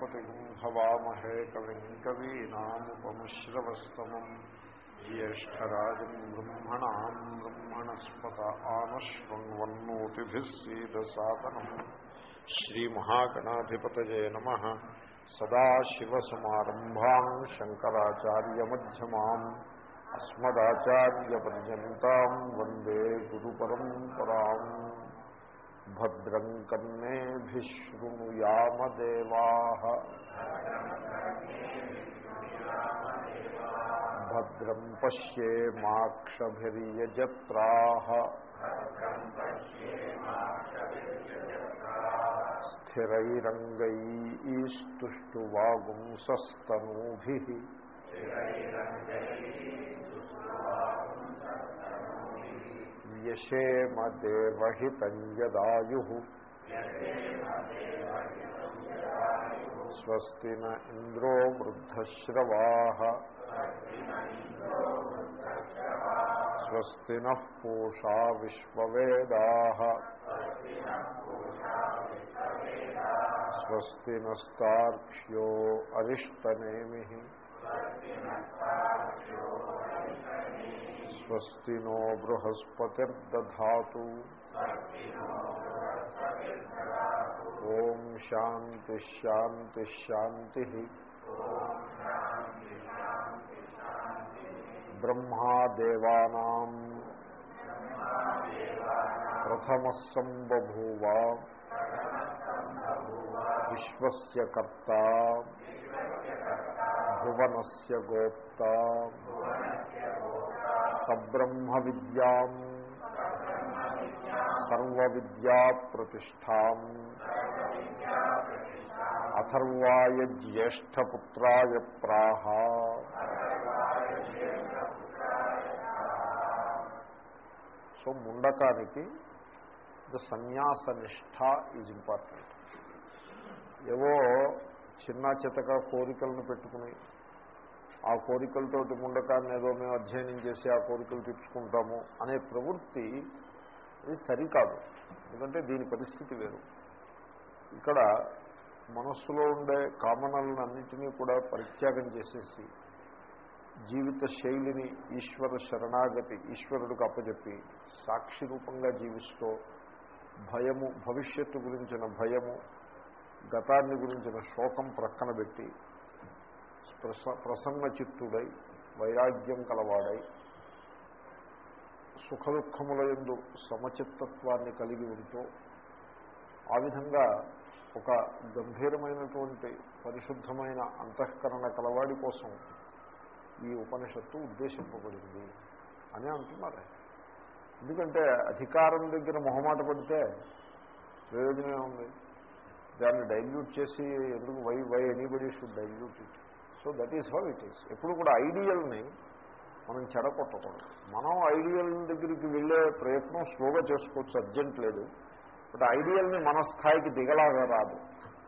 గణపతిం హవామహే కవిం కవీనాముపమశ్రవస్తమం జ్యేష్టరాజం బ్రహ్మణా బ్రహ్మణస్పత ఆనశ్వన్వన్నోతిభిస్సీదసాదనం శ్రీమహాగణాధిపతయే నమ సదాశివసమారంభా శంకరాచార్యమ్యమా అస్మదాచార్యపర్యంతం వందే గురు పరంపరా భద్రం కన్నేభిశృణుయామదేవా భద్రం పశ్యేమాక్షభిర్యజత్రా స్థిరైరంగైస్తుష్టువాగుంసస్తనూభి వ్యశేమదేవహితంజదాయు స్వస్తి న ఇంద్రో వృద్ధశ్రవా స్వస్తి నః పూషా విశ్వవేదా. స్వస్తి నస్తార్క్ష్యో అరిష్టనేమి. స్వస్తి నో బృహస్పతిర్దధాతు ఓం శాంతి శాంతి శాంతి బ్రహ్మాదేవానా ప్రథమ సంబూవ విశ్వస్ కర్త భువనస్య గోప్త సబ్రహ్మ విద్యాం సర్వవిద్యా ప్రతిష్టా అథర్వాయ జ్యేష్టపుత్రాయ ప్రాహ సో ముండకానికి ద సన్యాస నిష్ఠ ఈజ్ ఇంపార్టెంట్. ఏవో చిన్న చితక కోరికలను పెట్టుకుని ఆ కోరికలతోటి ముండకాన్ని ఏదో మేము అధ్యయనం చేసి ఆ కోరికలు తీర్చుకుంటాము అనే ప్రవృత్తి ఇది సరికాదు. ఎందుకంటే దీని పరిస్థితి వేరు. ఇక్కడ మనస్సులో ఉండే కామనలను అన్నింటినీ కూడా పరిత్యాగం చేసేసి జీవిత శైలిని ఈశ్వర శరణాగతి ఈశ్వరుడికి అప్పచెప్పి సాక్షి రూపంగా జీవిస్తూ భయము భవిష్యత్తు గురించిన భయము గతాన్ని గురించిన శోకం ప్రక్కన పెట్టి ప్రసన్న చిత్తుడై వైరాగ్యం కలవాడై సుఖ దుఃఖముల ఎందు సమచిత్తత్వాన్ని కలిగి ఉంటూ ఆ విధంగా ఒక గంభీరమైనటువంటి పరిశుద్ధమైన అంతఃకరణ కలవాడి కోసం ఈ ఉపనిషత్తు ఉద్దేశింపబడింది అని అంటున్నారు. ఎందుకంటే అధికారం దగ్గర మొహమాట పడితే ప్రయోజనం ఉంది. దాన్ని డైల్యూట్ చేసి ఎందుకు why why anybody should dilute it. So that is how it is ఎప్పుడు కూడా ఐడియల్ని మనం చెడగొట్టకూడదు. మనం ఐడియల్ దగ్గరికి వెళ్ళే ప్రయత్నం స్లోగా చేసుకోవచ్చు అర్జెంట్ లేదు. బట్ ఐడియల్ని మన స్థాయికి దిగలాగా రాదు.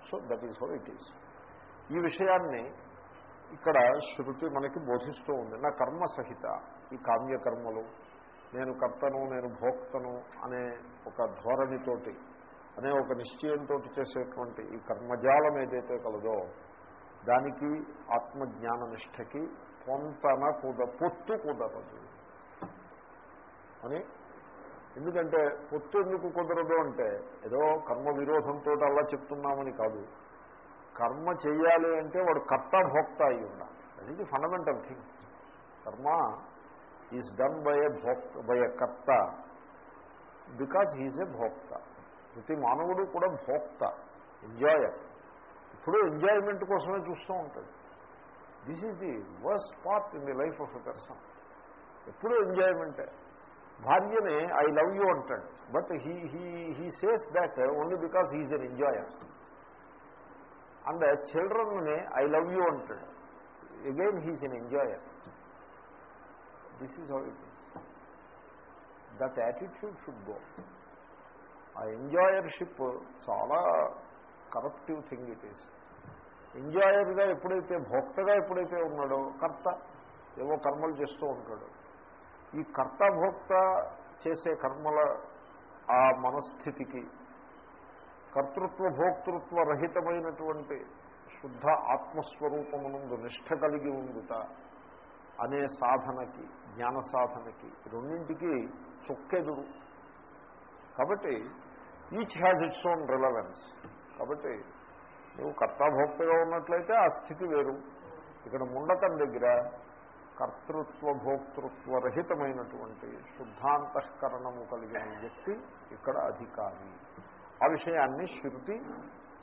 So that is how it is ఈ విషయాన్ని ఇక్కడ శృతి మనకి బోధిస్తూ ఉంది. నా కర్మ సహిత ఈ కామ్యకర్మలు నేను కర్తను నేను భోక్తను అనే ఒక ధోరణితోటి అనే ఒక నిశ్చయంతో చేసేటువంటి ఈ కర్మజాలం ఏదైతే కలదో దానికి ఆత్మజ్ఞాన నిష్టకి పొంతన కుద పొత్తు కుదరదు. అని? ఎందుకంటే పొత్తు ఎందుకు కుదరదు అంటే ఏదో కర్మ విరోధంతో అలా చెప్తున్నామని కాదు. కర్మ చేయాలి అంటే వాడు కర్త భోక్త అయి ఉండాలి. అది the fundamental thing karma is done by a భోక్త బై ఏ కర్త బికాజ్ హీజ్ ఏ భోక్త. ప్రతి మానవుడు కూడా భోక్త ఎంజాయర్ ఇప్పుడు ఎంజాయ్మెంట్ కోసమే చూస్తూ ఉంటాడు. This is the worst part in the life of a person ఎప్పుడూ ఎంజాయ్మెంటే. భార్యని ఐ లవ్ యూ అంటాడు. But he he he says that only because he's an enjoyer and చిల్డ్రన్ని I love you అంటాడు. Again he's an enjoyer this is how it is that attitude should go ఆ enjoyership చాలా corruptive thing it is. ఎంజాయర్గా ఎప్పుడైతే భోక్తగా ఎప్పుడైతే ఉన్నాడో కర్త ఏవో కర్మలు చేస్తూ ఉంటాడు. ఈ కర్త భోక్త చేసే కర్మల ఆ మనస్థితికి కర్తృత్వ భోక్తృత్వ రహితమైనటువంటి శుద్ధ ఆత్మస్వరూపమునందు నిష్ట కలిగి ఉండుట అనే సాధనకి జ్ఞాన సాధనకి రెండింటికి చొక్కెదురు. కాబట్టి each has its own relevance కాబట్టి నువ్వు కర్తాభోక్తగా ఉన్నట్లయితే ఆ స్థితి వేరు. ఇక్కడ ముండకం దగ్గర కర్తృత్వ భోక్తృత్వరహితమైనటువంటి శుద్ధాంతఃకరణము కలిగిన వ్యక్తి ఇక్కడ అధికారి. ఆ విషయాన్ని శృతి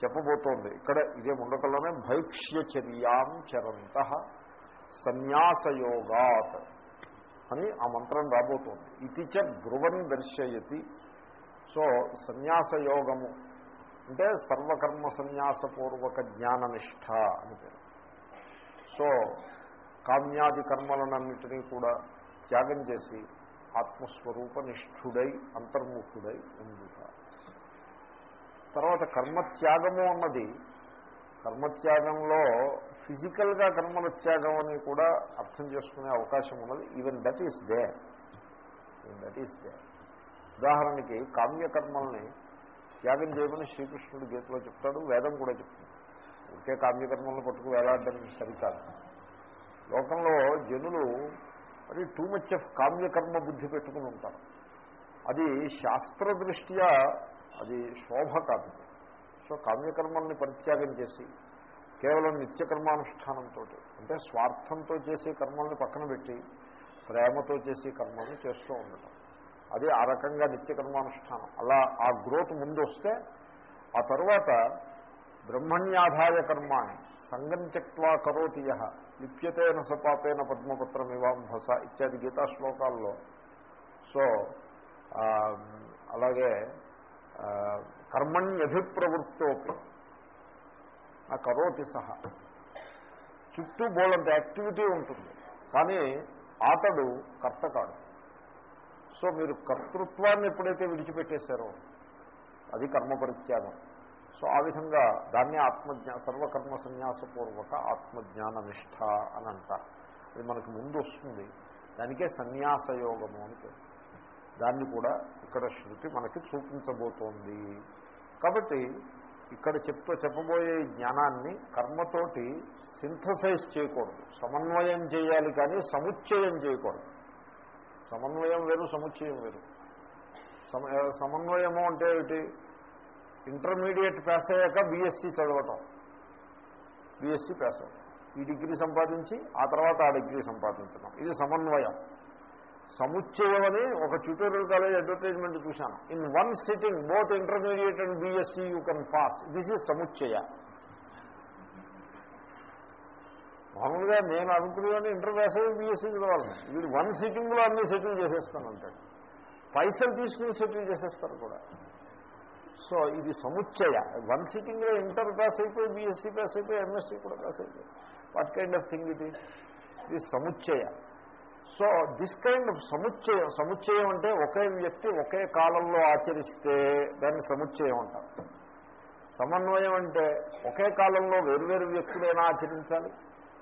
చెప్పబోతోంది. ఇక్కడ ఇదే ముండకల్లోనే భైక్ష్యచర్యాం చరంత సన్యాసయోగాత్ అని ఆ మంత్రం రాబోతోంది. ఇది చ దర్శయతి. సో సన్యాసయోగము అంటే సర్వకర్మ సన్యాసపూర్వక జ్ఞాననిష్ట అని పేరు. సో కామ్యాది కర్మలనన్నిటినీ కూడా త్యాగం చేసి ఆత్మస్వరూప నిష్ఠుడై అంతర్ముఖుడై ఉండుట. తర్వాత కర్మత్యాగము అన్నది కర్మత్యాగంలో ఫిజికల్గా కర్మల త్యాగం అని కూడా అర్థం చేసుకునే అవకాశం ఉన్నది. Even that is they even that is they ఉదాహరణకి కామ్యకర్మల్ని త్యాగం చేయమని శ్రీకృష్ణుడు గీతలో చెప్తాడు వేదం కూడా చెప్తుంది. ఒకే కామ్యకర్మలను పట్టుకు వేలాడడానికి సరికాదు. లోకంలో జనులు అది టూ మచ్ ఆఫ్ కామ్యకర్మ బుద్ధి పెట్టుకుని ఉంటారు. అది శాస్త్రదృష్ట్యా అది శోభ కాదు. సో కామ్యకర్మల్ని పరిత్యాగం చేసి కేవలం నిత్యకర్మానుష్ఠానంతో అంటే స్వార్థంతో చేసే కర్మల్ని పక్కన పెట్టి ప్రేమతో చేసే కర్మల్ని చేస్తూ ఉండటం. అది ఆ రకంగా నిత్యకర్మానుష్ఠానం అలా ఆ గ్రోత్ ముందు వస్తే ఆ తర్వాత బ్రహ్మణ్యాధాయ కర్మాణి సంగం త్యక్వా కరోతి యహ లిప్యతేన సపాపేన పద్మపత్రమివాంభస ఇత్యాది గీతా శ్లోకాల్లో. సో అలాగే కర్మణ్యభిప్రవృత్తోపి ఆ కరోతి సహ. చుట్టూ బోలంత యాక్టివిటీ ఉంటుంది. కానీ అతడు కర్త కాడు. సో మీరు కర్తృత్వాన్ని ఎప్పుడైతే విడిచిపెట్టేశారో అది కర్మ పరిత్యాగం సో ఆ విధంగా దాన్ని ఆత్మజ్ఞా సర్వకర్మ సన్యాసపూర్వక ఆత్మజ్ఞాన నిష్ఠ అని అంటారు. అది మనకు ముందు వస్తుంది. దానికే సన్యాసయోగము అని పేరు. దాన్ని కూడా ఇక్కడ శృతి మనకి చూపించబోతోంది. కాబట్టి ఇక్కడ చెప్తూ చెప్పబోయే జ్ఞానాన్ని కర్మతోటి సింథసైజ్ చేయకూడదు. సమన్వయం చేయాలి కానీ సముచ్చయం చేయకూడదు. సమన్వయం వేరు సముచ్చయం వేరు. సమన్వయము అంటే ఏమిటి? ఇంటర్మీడియట్ పాస్ అయ్యాక బీఎస్సీ చదవటం. బీఎస్సీ పాస్ అవ్వటం. ఈ డిగ్రీ సంపాదించి ఆ తర్వాత ఆ డిగ్రీ సంపాదించడం ఇది సమన్వయం. సముచ్చయం అని ఒక ట్యూటోరియల్ కాలేజ్ అడ్వర్టైజ్మెంట్ చూశాను. In one sitting both intermediate and BSc you can pass this is సముచ్చయ. మామూలుగా నేను అనుకునేవాడిని ఇంటర్ పాస్ అయ్యి బీఎస్సీ చదవాలని వీడు వన్ సిట్టింగ్లో అన్ని సెటిల్ చేసేస్తాను అంటాడు. పైసలు తీసుకుని సెటిల్ చేసేస్తారు కూడా. సో ఇది సముచ్చయ. వన్ సిట్టింగ్లో ఇంటర్ పాస్ అయిపోయి బీఎస్సీ పాస్ అయిపోయి ఎంఎస్సీ కూడా పాస్ అయిపోయి. What kind of thing it is ఇది సముచ్చయ. సో దిస్ కైండ్ ఆఫ్ సముచ్చయం సముచ్చయం అంటే ఒకే వ్యక్తి ఒకే కాలంలో ఆచరిస్తే దాన్ని సముచ్చయం అంటారు. సమన్వయం అంటే ఒకే కాలంలో వేరువేరు వ్యక్తులైనా ఆచరించాలి.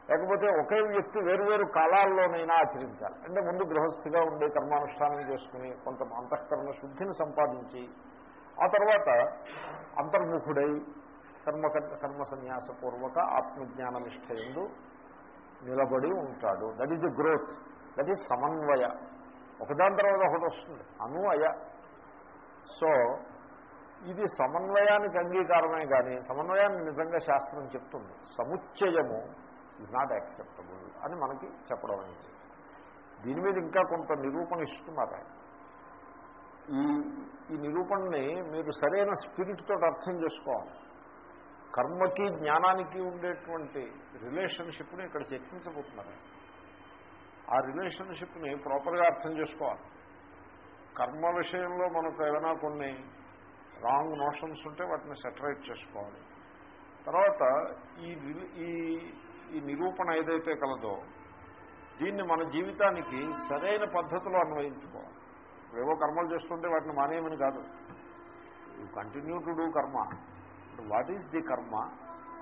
లేకపోతే ఒకే వ్యక్తి వేరువేరు కాలాల్లోనైనా ఆచరించాలి. అంటే ముందు గృహస్థిగా ఉండే కర్మానుష్ఠానం చేసుకుని కొంత అంతఃకరణ శుద్ధిని సంపాదించి ఆ తర్వాత అంతర్ముఖుడై కర్మ కర్మ సన్యాసపూర్వక ఆత్మజ్ఞాన నిష్ట ఎందు నిలబడి ఉంటాడు. That is growth that is సమన్వయ. ఒకదాని తర్వాత ఒకటి వస్తుంది. అయ సో ఇది సమన్వయానికి అంగీకారమే కానీ సమన్వయాన్ని నిజంగా శాస్త్రం చెప్తుంది. సముచ్చయము ఈజ్ నాట్ యాక్సెప్టబుల్ అని మనకి చెప్పడం అయింది దీని మీద ఇంకా కొంత నిరూపణ ఇస్తున్నారు? ఈ ఈ నిరూపణని మీరు సరైన స్పిరిట్ తోటి అర్థం చేసుకోవాలి. కర్మకి జ్ఞానానికి ఉండేటువంటి రిలేషన్షిప్ని ఇక్కడ చర్చించబోతున్నారు? ఆ రిలేషన్షిప్ని ప్రాపర్గా అర్థం చేసుకోవాలి. కర్మ విషయంలో మనకు ఏమైనా కొన్ని రాంగ్ నోషన్స్ ఉంటే వాటిని సెటరేట్ చేసుకోవాలి. తర్వాత ఈ ఈ ఈ నిరూపణ ఏదైతే కలదో దీన్ని మన జీవితానికి సరైన పద్ధతిలో అన్వయించుకోవాలి. ఏవో కర్మలు చేస్తుంటే వాటిని మానేయమని కాదు. You continue to do karma what is the karma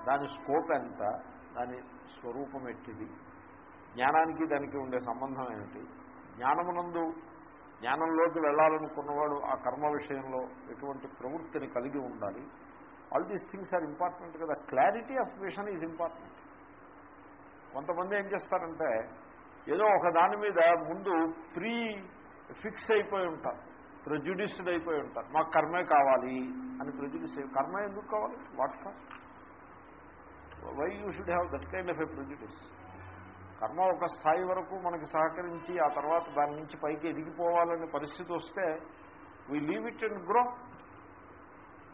దాని స్కోప్ ఎంత? దాని స్వరూపం ఎట్టిది? జ్ఞానానికి దానికి ఉండే సంబంధం ఏమిటి? జ్ఞానమునందు జ్ఞానంలోకి వెళ్ళాలనుకున్నవాడు ఆ కర్మ విషయంలో ఎటువంటి ప్రవృత్తిని కలిగి ఉండాలి? All these things are important కదా. Clarity of vision is important కొంతమంది ఏం చేస్తారంటే ఏదో ఒక దాని మీద ముందు ప్రీ ఫిక్స్ అయిపోయి ఉంటారు. ప్రెజ్యుడిస్డ్ అయిపోయి ఉంటారు. మాకు కర్మే కావాలి అని ప్రెజ్యుడిస్ కర్మ ఎందుకు కావాలి? What for why you should have that kind of a prejudice కర్మ ఒక స్థాయి వరకు మనకి సహకరించి ఆ తర్వాత దాని నుంచి పైకి ఎదిగిపోవాలనే పరిస్థితి వస్తే we leave it and grow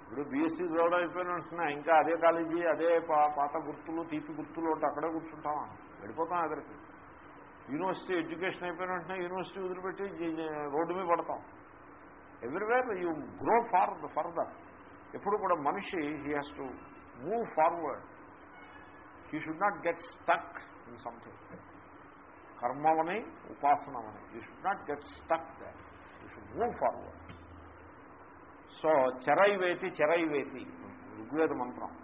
ఇప్పుడు బీఎస్సీ చదవడం అయిపోయిన ఇంకా అదే కాలేజీ అదే పా- పాత గుర్తులు తీపి గుర్తులు ఉంటే అక్కడే కూర్చుంటామా? వెళ్ళిపోతాం ఎదురికి యూనివర్సిటీ ఎడ్యుకేషన్ అయిపోయిన యూనివర్సిటీ వదిలిపెట్టి రోడ్డు మీద పడతాం. Everywhere you grow far further ఎప్పుడు కూడా మనిషి he has to move forward he should not get stuck in something కర్మవని ఉపాసనమని. You should not get stuck they you should move forward so చెరైవేతి చెరైవేతి. ఋగ్వేద మంత్రం.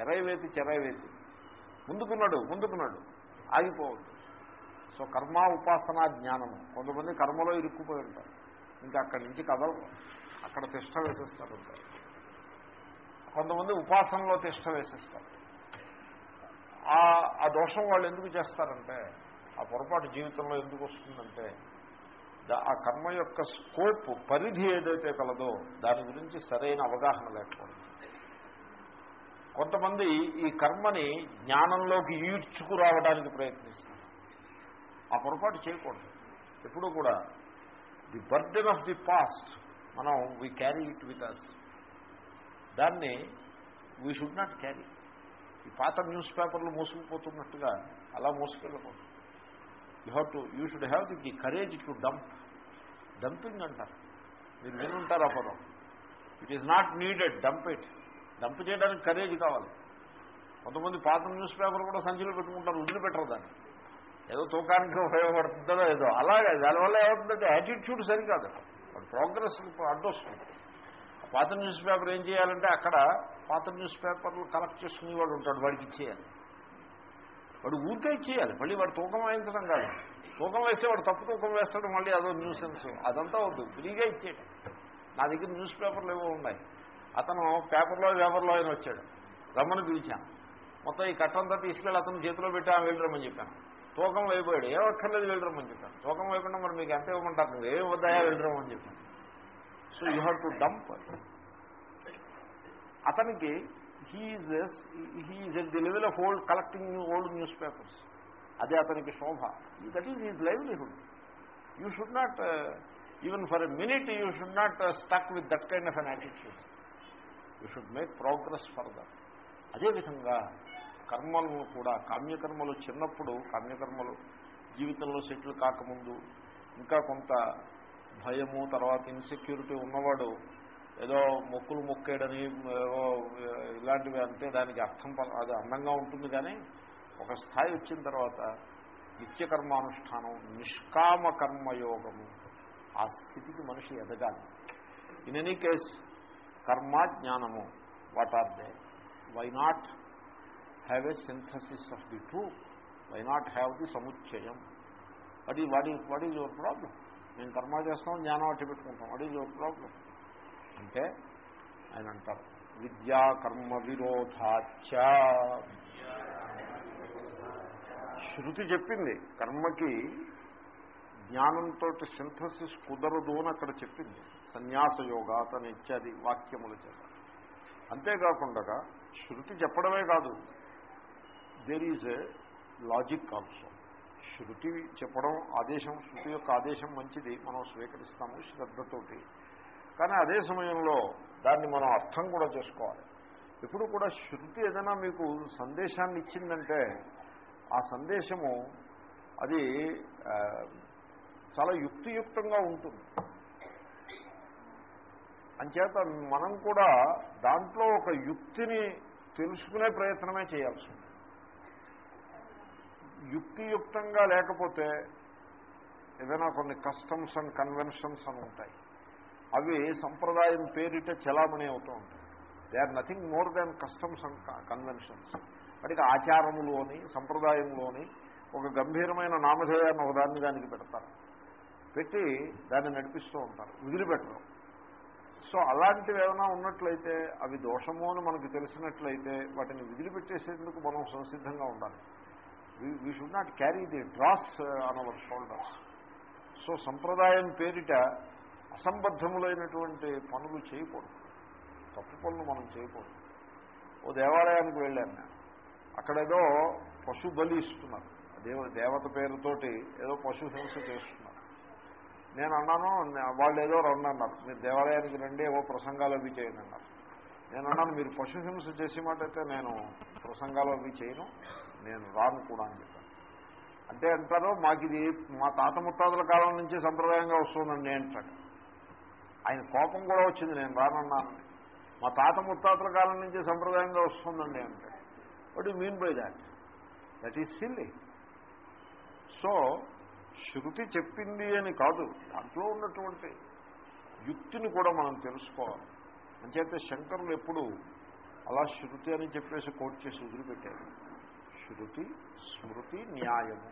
చెరైవేతి చెరైవేతి. ముందుకున్నాడు ముందుకున్నాడు. ఆగిపోవద్దు. సో కర్మ ఉపాసన జ్ఞానము కొంతమంది కర్మలో ఇరుక్కుపోయి ఉంటారు. ఇంకా అక్కడి నుంచి కదలరు. అక్కడ తిష్ట వేసేస్తారు కొంతమంది ఉపాసనలో తిష్ట వేసేస్తారు. ఆ ఆ దోషం వాళ్ళు ఎందుకు చేస్తారంటే ఆ పొరపాటు జీవితంలో ఎందుకు వస్తుందంటే ఆ కర్మ యొక్క స్కోప్ పరిధి ఏదైతే కలదో దాని గురించి సరైన అవగాహన లేకపోవడం. కొంతమంది ఈ కర్మని జ్ఞానంలోకి ఈడ్చుకురావడానికి ప్రయత్నిస్తారు. ఆ పొరపాటు చేయకూడదు. ఎప్పుడూ కూడా the burden of the past మనం we carry it with us దాన్ని వీ షుడ్ నాట్ క్యారీ ఈ పాత న్యూస్ పేపర్లు మోసుకుపోతున్నట్టుగా అలా మోసుకెళ్ళకూడదు. You have to you should have the courage to dump dumping అంటారు. మీరు వినుంటారు ఆ పదం it is not needed dump it dump చేయడానికి కరేజ్ కావాలి. కొంతమంది పాత న్యూస్ పేపర్ కూడా సంచిలో పెట్టుకుంటారు. వదిలిపెట్టరు దాన్ని. ఏదో తూకానికి ఉపయోగపడుతుందో ఏదో. అలాగే దానివల్ల ఏమవుతుందంటే యాటిట్యూడ్ సరికాదు. వాడు ప్రోగ్రెస్ అడ్డొస్తుంది. ఆ పాత న్యూస్ పేపర్ ఏం చేయాలంటే అక్కడ పాత న్యూస్ పేపర్లు కలెక్ట్ చేసుకునే వాడు ఉంటాడు. వాడికి ఇచ్చేయాలి. వాడు ఊరికే ఇచ్చేయాలి. మళ్ళీ వాడు తూకం వాయించడం కాదు. తూకం వేస్తే వాడు తప్పు తూకం వేస్తాడు మళ్ళీ అదో న్యూసెన్స్ అదంతా వద్దు. ఫ్రీగా ఇచ్చేయడం నా దగ్గర న్యూస్ పేపర్లు ఏవో ఉన్నాయి. అతను పేపర్లో పేపర్లో ఆయన వచ్చాడు. రమ్మని పిలిచాను మొత్తం ఈ కట్టంతా తీసుకెళ్ళి అతను చేతిలో పెట్టి ఆమె వెళ్ళరమ్మని చెప్పాను. తూకం వేయబోయాడు ఏమక్కర్లేదు వెళ్ళరమ్మని చెప్పాను. తూకం వేయకుండా మరి మీకు ఎంత ఇవ్వమంటారు? నువ్వు ఏమి వద్దాయా వెళ్ళరమ్మని చెప్పాను. So you have to dump అతనికి he is he is at the level of old collecting old news papers అదే అతనికి శోభ. That is is livelihood you should not even for a minute you should not stuck with that kind of an attitude you should make progress further అదేవిధంగా కర్మలను కూడా కామ్యకర్మలు చిన్నప్పుడు కామ్యకర్మలు జీవితంలో settle కాకముందు ఇంకా కొంత భయము తర్వాత ఇన్సెక్యూరిటీ ఉన్నవాడు ఏదో మొక్కులు మొక్కేడని ఏదో ఇలాంటివి అంటే దానికి అర్థం ప- అది అందంగా ఉంటుంది కానీ ఒక స్థాయి వచ్చిన తర్వాత నిత్యకర్మానుష్ఠానం నిష్కామ కర్మయోగము ఆ స్థితికి మనిషి ఎదగాలి. ఇన్ ఎనీ కేస్ కర్మ జ్ఞానము what are they why not have a synthesis of the two why not have the సముచ్చయం what ఈ వాట్ ఈ వాట్ ఈజ్ యువర్ ప్రాబ్లం మేము కర్మ చేస్తాం జ్ఞానం అట్టి పెట్టుకుంటాం వాట్ ఈజ్ యువర్ ప్రాబ్లం అంటే ఆయన అంటారు విద్యా కర్మ విరోధాచ. శృతి చెప్పింది. కర్మకి జ్ఞానంతో సింథసిస్ కుదరదు అని అక్కడ చెప్పింది. సన్యాస యోగాత ఇత్యాది వాక్యములు చేత అంతేకాకుండా శృతి చెప్పడమే కాదు. There is a logic also శృతి చెప్పడం ఆదేశం శృతి యొక్క ఆదేశం మంచిది. మనం స్వీకరిస్తాము శ్రద్ధతోటి. కానీ అదే సమయంలో దాన్ని మనం అర్థం కూడా చేసుకోవాలి. ఎప్పుడు కూడా శృతి ఏదైనా మీకు సందేశాన్ని ఇచ్చిందంటే ఆ సందేశము అది చాలా యుక్తియుక్తంగా ఉంటుంది. అంచేత మనం కూడా దాంట్లో ఒక యుక్తిని తెలుసుకునే ప్రయత్నమే చేయాల్సి ఉంది యుక్తియుక్తంగా లేకపోతే ఏదైనా కొన్ని కస్టమ్స్ అండ్ కన్వెన్షన్స్ అని ఉంటాయి. అవి సంప్రదాయం పేరిట చలామణి అవుతూ ఉంటాయి. They are nothing more than customs and conventions. వాటికి ఆచారములోని సంప్రదాయంలోని ఒక గంభీరమైన నామధేయాన్ని ఒకదాన్ని దానికి పెడతారు. పెట్టి దాన్ని నడిపిస్తూ ఉంటారు వదిలిపెట్టరు. సో అలాంటివి ఏమైనా ఉన్నట్లయితే అవి దోషము అని మనకు తెలిసినట్లయితే వాటిని విదిలిపెట్టేసేందుకు మనం సంసిద్ధంగా ఉండాలి. We should not carry the dross on our shoulders so సంప్రదాయం పేరిట అసంబద్ధములైనటువంటి పనులు చేయకూడదు. తప్పు పనులు మనం చేయకూడదు. ఓ దేవాలయానికి వెళ్ళాను నేను. అక్కడేదో పశు బలి ఇస్తున్నారు. దేవ దేవత పేరుతోటి ఏదో పశు హింస చేస్తున్నారు. నేను అన్నాను వాళ్ళు ఏదో రండి అన్నారు మీరు దేవాలయానికి రండి ఏవో ప్రసంగాలు అవి చేయండి అన్నారు. నేను అన్నాను మీరు పశు హింస చేసే మాట అయితే నేను ప్రసంగాలు అవి చేయను నేను రాను కూడా అని చెప్పాను. అంటే అంటారు మాకు ఇది మా తాత ముత్తాతల కాలం నుంచి సంప్రదాయంగా వస్తుందండి అంటాడు. ఆయన కోపం కూడా వచ్చింది నేను రానన్నాను మా తాత ముత్తాతల కాలం నుంచి సంప్రదాయంగా వస్తుందండి అంటే. What you mean by that that is silly so శృతి చెప్పింది అని కాదు. దాంట్లో ఉన్నటువంటి యుక్తిని కూడా మనం తెలుసుకోవాలి. అంచేతే శంకరులు ఎప్పుడు అలా శృతి అని చెప్పేసి కోట్ చేసి వదిలిపెట్టారు. శృతి స్మృతి న్యాయము.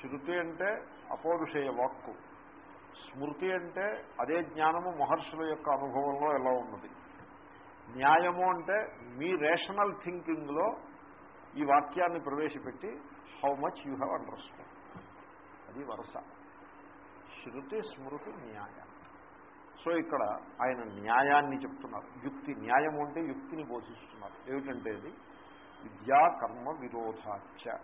శృతి అంటే అపౌరుషేయ వాక్కు. స్మృతి అంటే అదే జ్ఞానము మహర్షుల యొక్క అనుభవంలో ఎలా ఉన్నది? న్యాయము అంటే మీ రేషనల్ థింకింగ్లో ఈ వాక్యాన్ని ప్రవేశపెట్టి how much you have understand అది వరుస. శృతి స్మృతి న్యాయం. సో ఇక్కడ ఆయన న్యాయాన్ని చెప్తున్నారు. యుక్తి న్యాయము అంటే యుక్తిని బోధిస్తున్నారు. ఏమిటంటే ఇది? విద్యా కర్మ విరోధాచ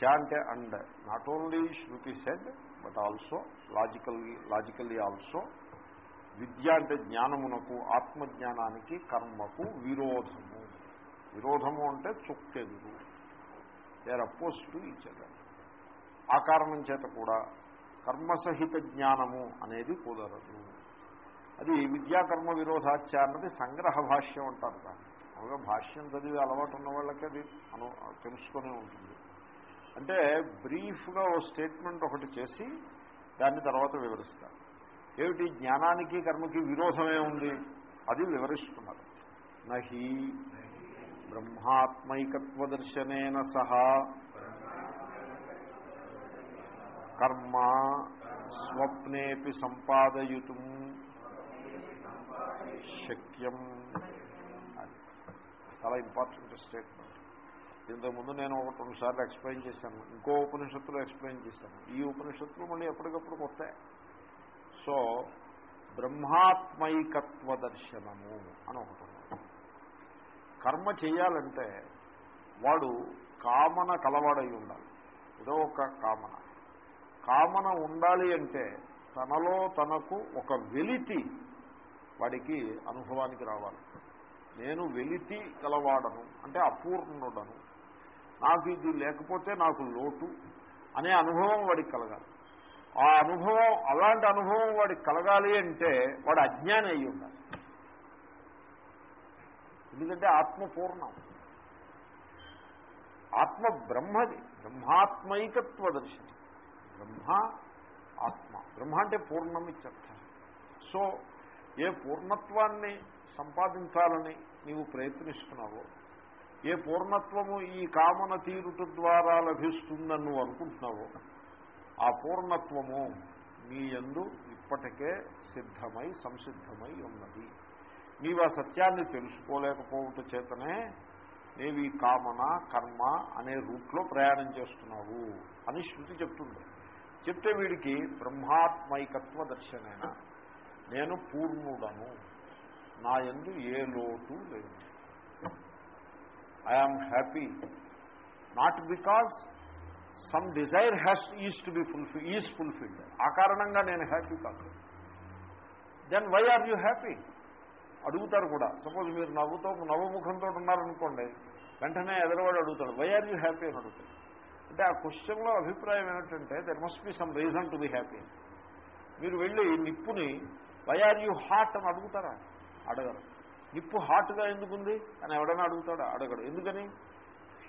చ అంటే and not only Shruti said but also logically logically also విద్య అంటే జ్ఞానమునకు ఆత్మజ్ఞానానికి కర్మకు విరోధము. విరోధము అంటే చుక్కెదురు. They're oppose to each other ఆ కారణం చేత కూడా కర్మసహిత జ్ఞానము అనేది కుదరదు. అది విద్యాకర్మ విరోధాచ్య అన్నది సంగ్రహ భాష్యం అంటారు దాన్ని. మామూలుగా భాష్యం చదివి అలవాటు ఉన్న వాళ్ళకి అది అను తెలుసుకునే ఉంటుంది. అంటే బ్రీఫ్గా ఓ స్టేట్మెంట్ ఒకటి చేసి దాన్ని తర్వాత వివరిస్తారు. ఏమిటి? జ్ఞానానికి కర్మకి విరోధమే ఉంది. అది వివరిస్తున్నారు. నహి బ్రహ్మాత్మైకత్వ దర్శనేన సహా కర్మ స్వప్నేపి సంపాదయుతు శక్యం. చాలా ఇంపార్టెంట్ స్టేట్మెంట్. ఇంతకుముందు నేను ఒక రెండు సార్లు ఎక్స్ప్లెయిన్ చేశాను. ఇంకో ఉపనిషత్తులు ఎక్స్ప్లెయిన్ చేశాను. ఈ ఉపనిషత్తులు మళ్ళీ ఎప్పటికప్పుడు కొత్తాయి సో బ్రహ్మాత్మైకత్వ దర్శనము అని ఒకటి కర్మ చేయాలంటే వాడు కామన కలవాడై ఉండాలి. ఏదో ఒక కామన. కామన ఉండాలి అంటే తనలో తనకు ఒక వెలితి వాడికి అనుభవానికి రావాలి. నేను వెలితి కలవాడను అంటే అపూర్ణుడను. నాకు ఇది లేకపోతే నాకు లోటు అనే అనుభవం వాడికి కలగాలి. ఆ అనుభవం అలాంటి అనుభవం వాడికి కలగాలి అంటే వాడు అజ్ఞాని అయి ఉండాలి. ఎందుకంటే ఆత్మ పూర్ణం. ఆత్మ బ్రహ్మది బ్రహ్మాత్మైకత్వ దర్శనం బ్రహ్మ ఆత్మ. బ్రహ్మ అంటే పూర్ణం ఇచ్చర్థం సో ఏ పూర్ణత్వాన్ని సంపాదించాలని నీవు ప్రయత్నిస్తున్నావో ఏ పూర్ణత్వము ఈ కామన తీరుట ద్వారా లభిస్తుందని నువ్వు అనుకుంటున్నావో ఆ పూర్ణత్వము మీ యందు ఇప్పటికే సిద్ధమై సంసిద్ధమై ఉన్నది. నీవు ఆ సత్యాన్ని తెలుసుకోలేకపోవట చేతనే నీవి కామన కర్మ అనే రూట్లో ప్రయాణం చేస్తున్నావు అని శృతి చెప్తుంది చెప్తే వీడికి బ్రహ్మాత్మైకత్వ దర్శనైన. నేను పూర్ణుడను. నా ఎందు ఏ లోటు లేదు. I am happy not because some desire has is to be fulfill is fulfilled ఆ కారణంగా నేను హ్యాపీ కాదు. Then why are you happy అడుగుతారు కూడా. సపోజ్ మీరు నవ్వుతో నవ్వుముఖంతో ఉన్నారనుకోండి వెంటనే ఎదరవాడు అడుగుతాడు వై ఆర్ యూ హ్యాపీ అని అడుగుతాడు. అంటే ఆ క్వశ్చన్లో అభిప్రాయం ఏమిటంటే there must be some reason to be happy మీరు వెళ్ళి నిప్పుని వై ఆర్ యూ హాట్ అని అడుగుతారా? అడగరు. నిప్పు హాట్గా ఎందుకుంది? అని ఎవడైనా అడుగుతాడా? అడగడు. ఎందుకని?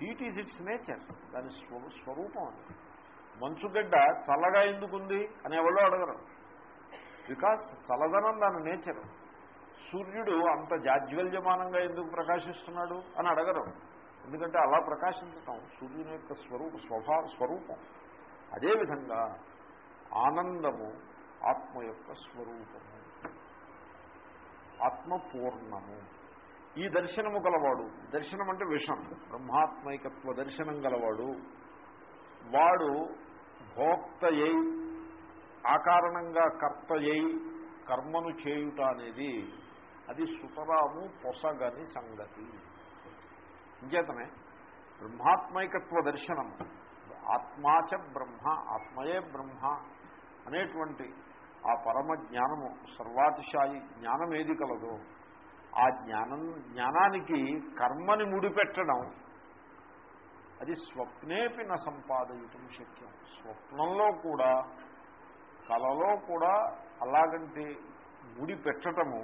హీట్ ఈజ్ ఇట్స్ నేచర్ దాని స్వ స్వరూపం అది. మంచుగడ్డ చల్లగా ఎందుకుంది అని ఎవరో అడగరు. బికాస్ చల్లదనం దాని నేచర్ సూర్యుడు అంత జాజ్వల్యమానంగా ఎందుకు ప్రకాశిస్తున్నాడు అని అడగరు. ఎందుకంటే అలా ప్రకాశించటం సూర్యుని యొక్క స్వరూప స్వభా స్వరూపం. అదేవిధంగా ఆనందము ఆత్మ యొక్క స్వరూపము. ఆత్మ పూర్ణము ఈ దర్శనము గలవాడు. దర్శనం అంటే విషం. బ్రహ్మాత్మైకత్వ దర్శనం గలవాడు. వాడు భోక్తయై ఆకారణంగా కారణంగా కర్తయై కర్మను చేయుట అనేది అది సుతరాము పొసగని సంగతి. ఇంచేతనే బ్రహ్మాత్మైకత్వ దర్శనం ఆత్మాచ బ్రహ్మ ఆత్మయే బ్రహ్మ అనేటువంటి ఆ పరమ జ్ఞానము సర్వాతిశాయి జ్ఞానం ఏది కలదో ఆ జ్ఞానం జ్ఞానానికి కర్మని ముడిపెట్టడం అది స్వప్నేపి న సంపాదయటం శక్యం. స్వప్నంలో కూడా కలలో కూడా అలాగంటే ముడి పెట్టడము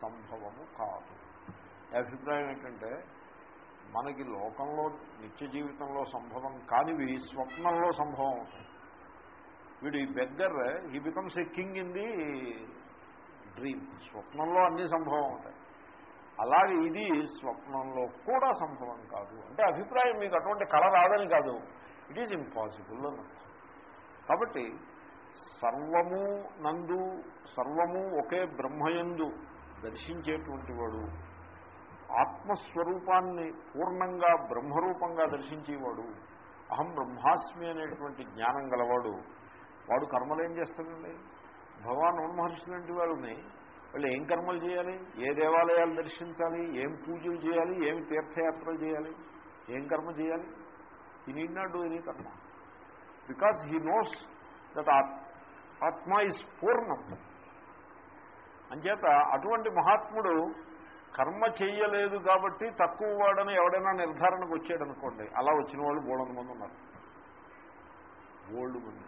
సంభవము కాదు. అభిప్రాయం ఏంటంటే మనకి లోకంలో నిత్య జీవితంలో సంభవం కానివి స్వప్నంలో సంభవం అవుతాయి. వీడు ఈ beggar he becomes a king in the dream స్వప్నంలో అన్ని సంభవం అవుతాయి. అలాగే ఇది స్వప్నంలో కూడా సంభవం కాదు. అంటే అభిప్రాయం మీకు అటువంటి కళ రాదని కాదు. ఇట్ ఈజ్ ఇంపాసిబుల్ అని కాబట్టి సర్వము నందు సర్వము ఒకే బ్రహ్మయందు దర్శించేటువంటి వాడు ఆత్మస్వరూపాన్ని పూర్ణంగా బ్రహ్మరూపంగా దర్శించేవాడు అహం బ్రహ్మాస్మి అనేటువంటి జ్ఞానం గలవాడు వాడు కర్మలేం చేస్తాడండి? భగవాన్ మహర్షులు లాంటి వాళ్ళని వాళ్ళు ఏం కర్మలు చేయాలి? ఏ దేవాలయాలు దర్శించాలి? ఏం పూజలు చేయాలి? ఏమి తీర్థయాత్రలు చేయాలి? ఏం కర్మ చేయాలి? He need not do any karma. Because he knows that ఆత్మ ఇస్ పూర్ణం. అంచేత అటువంటి మహాత్ముడు కర్మ చెయ్యలేదు కాబట్టి తక్కువ వాడని ఎవడైనా నిర్ధారణకు వచ్చాడు అనుకోండి అలా వచ్చిన వాళ్ళు బోల్డ్ మంది ఉన్నారు. బోల్డ్ మంది.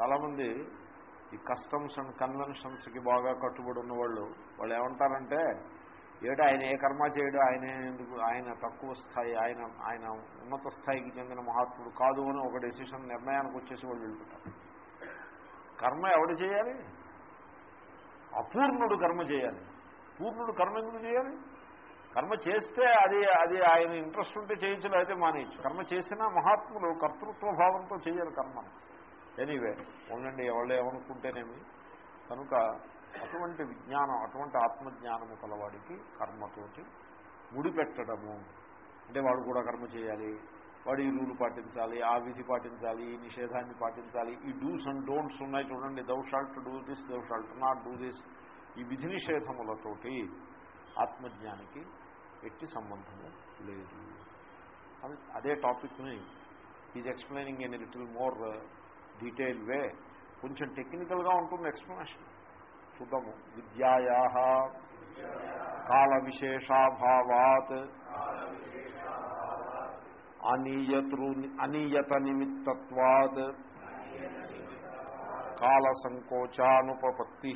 చాలామంది ఈ కస్టమ్స్ అండ్ కన్వెన్షన్స్కి బాగా కట్టుబడి ఉన్న వాళ్ళు వాళ్ళు ఏమంటారంటే ఏడు ఆయన ఏ కర్మ చేయడు ఆయన ఎందుకు ఆయన తక్కువ స్థాయి ఆయన ఆయన ఉన్నత స్థాయికి చెందిన మహాత్ముడు కాదు అని ఒక డెసిషన్ నిర్ణయానికి వచ్చేసి వాళ్ళు వెళ్ళిపోతారు. కర్మ ఎవడు చేయాలి? అపూర్ణుడు కర్మ చేయాలి. పూర్ణుడు కర్మ ఎందుకు చేయాలి? కర్మ చేస్తే అది అది ఆయన ఇంట్రెస్ట్ ఉంటే చేయొచ్చు అయితే మానేయచ్చు. కర్మ చేసినా మహాత్ములు కర్తృత్వ భావంతో చేయాలి కర్మను. ఎనీవే ఉండండి ఎవరు ఏమనుకుంటేనేమి? కనుక అటువంటి విజ్ఞానం అటువంటి ఆత్మజ్ఞానము కలవాడికి కర్మతోటి ముడిపెట్టడము. అంటే వాడు కూడా కర్మ చేయాలి వాడు ఈ రూలు పాటించాలి ఆ విధి పాటించాలి ఈ నిషేధాన్ని పాటించాలి ఈ డూస్ అండ్ డోంట్స్ ఉన్నాయి చూడండి thou shalt do this thou shalt not do this ఈ విధి నిషేధములతోటి ఆత్మజ్ఞానికి ఎట్టి సంబంధము లేదు. అదే టాపిక్ని is explaining an little more detail way. కొంచెం టెక్నికల్గా ఉంటుంది ఎక్స్ప్లెనేషన్. చూద్దాము. విద్యాయా కాల విశేషాభావాత్ అనీయతృ అనీయత నిమిత్తత్వాత్ కాల సంకోచానుపపత్తి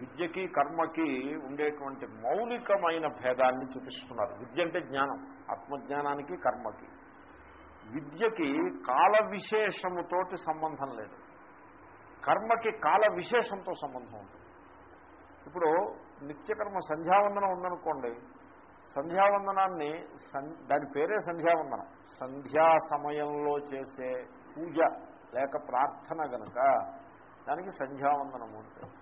విద్యకి కర్మకి ఉండేటువంటి మౌలికమైన భేదాన్ని చూపిస్తున్నారు. విద్య అంటే జ్ఞానం. ఆత్మజ్ఞానానికి కర్మకి. విద్యకి కాల విశేషముతోటి సంబంధం లేదు. కర్మకి కాల విశేషంతో సంబంధం ఉంటుంది. ఇప్పుడు నిత్యకర్మ సంధ్యావందనం ఉందనుకోండి సంధ్యావందనాన్ని దాని పేరే సంధ్యావందనం. సంధ్యా సమయంలో చేసే పూజ లేక ప్రార్థన గనక దానికి సంధ్యావందనం ఉంటుంది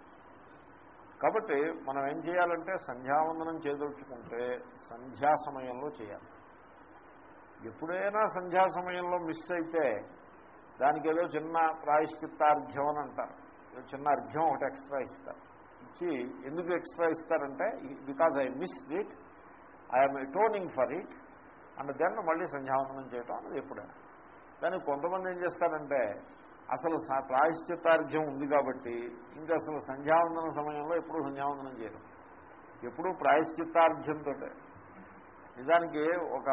కాబట్టి మనం ఏం చేయాలంటే సంధ్యావందనం చేదలుచుకుంటే సంధ్యా సమయంలో చేయాలి. ఎప్పుడైనా సంధ్యా సమయంలో మిస్ అయితే దానికి ఏదో చిన్న ప్రాయశ్చిత్తార్ఘ్యం అని అంటారు. చిన్న అర్ఘ్యం ఒకటి ఎక్స్ట్రా ఇస్తారు. ఇచ్చి ఎందుకు ఎక్స్ట్రా ఇస్తారంటే because I miss it I'm atoning for it and then మళ్ళీ సంధ్యావందనం చేయటం అది ఎప్పుడైనా. దానికి కొంతమంది ఏం చేస్తారంటే అసలు ప్రాయశ్చిత్తార్ఘ్యం ఉంది కాబట్టి ఇంకా అసలు సంధ్యావందనం సమయంలో ఎప్పుడూ సంధ్యావందనం చేయరు. ఎప్పుడూ ప్రాయశ్చిత్తార్ఘ్యంతో నిజానికి ఒక